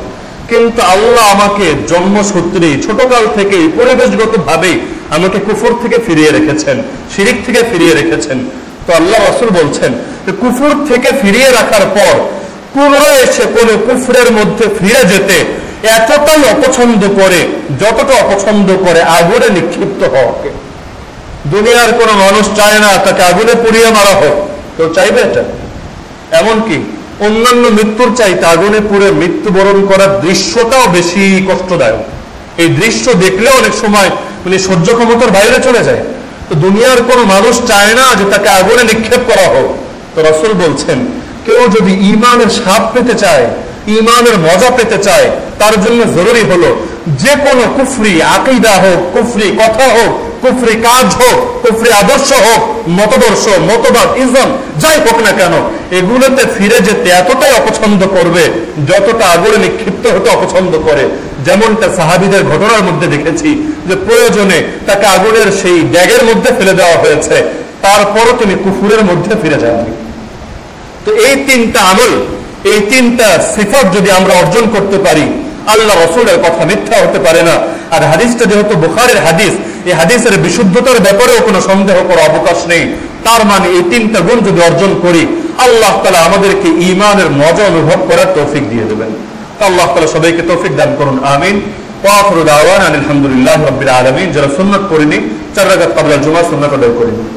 কিন্তু আল্লাহ আমাকে জন্মসূত্রেই ছোটকাল থেকেই, পরিবেশগত ভাবে আমাকে কুফর থেকে ফিরিয়ে রেখেছেন, শিরিক থেকে ফিরিয়ে রেখেছেন। তো আল্লাহ রসুল বলছেন কুফুর থেকে ফিরিয়ে রাখার পর পুনরায় এসে কোন কুফরের মধ্যে ফিরে যেতে এতটাই অপছন্দ করে, যতটা অপছন্দ করে আগুনে নিক্ষিপ্ত হওয়াকে। দুনিয়ার কোন মানুষ চায় না তাকে আগুনে পুড়িয়ে মারা হোক। কেউ চাইবে এটা? এমনকি অন্যান্য মৃত্যুর চাইতে আগুনে পুড়ে মৃত্যুবরণ করার দৃশ্যটাও বেশি কষ্টদায়ক। এই দৃশ্য দেখলে অনেক সময় উনি সহ্য ক্ষমতার বাইরে চলে যায়। তো দুনিয়ার কোন মানুষ চায় না যে তাকে আগুনে নিক্ষেপ করা হোক। তো রসুল বলছেন কেউ যদি ইমানের স্বাদ পেতে চায় ইমানের মজা পেতে চায়, তার জন্য জরুরি হলো যে কোনো কুফরি, আকিদা হোক, কুফরি কথা হোক, কুফরি কাজ হোক, কুফরি আদর্শ হোক, মতদর্শ, মতবাদ, ইজম, যাই হোক না কেন, এগুলোতে ফিরে যেতে এতটাই অপছন্দ করবে, যতটা আগুনে নিক্ষিপ্ত হতে অপছন্দ করে। যেমনটা সাহাবিদের ঘটনার মধ্যে দেখেছি, যে প্রয়োজনে তাকে আগুনের সেই ড্যাগের মধ্যে ফেলে দেওয়া হয়েছে, তারপরও তিনি কুফুরের মধ্যে ফিরে যাননি। তো এই তিনটা আমল, এই তিনটা সিফত যদি আমরা অর্জন করতে পারি, আল্লাহ রসুলের কথা মিথ্যা হতে পারে না। আর হাদিসটা যেহেতু বুখারের হাদিস, এই হাদিসের বিশুদ্ধতার ব্যাপারেও কোনো সন্দেহ করার অবকাশ নেই। তার মানে এই তিনটা গুণ যদি অর্জন করি, আল্লাহ তালা আমাদেরকে ইমানের মজা অনুভব করার তৌফিক দিয়ে দেবেন। আল্লাহ তালা সবাইকে তৌফিক দান করুন, আমিন। আলহামদুলিল্লাহ রবিল আলমিন। যারা সুন্নত করিনি চার রাগাত কাবলা জুমা সুন্নত আদায় করিনি।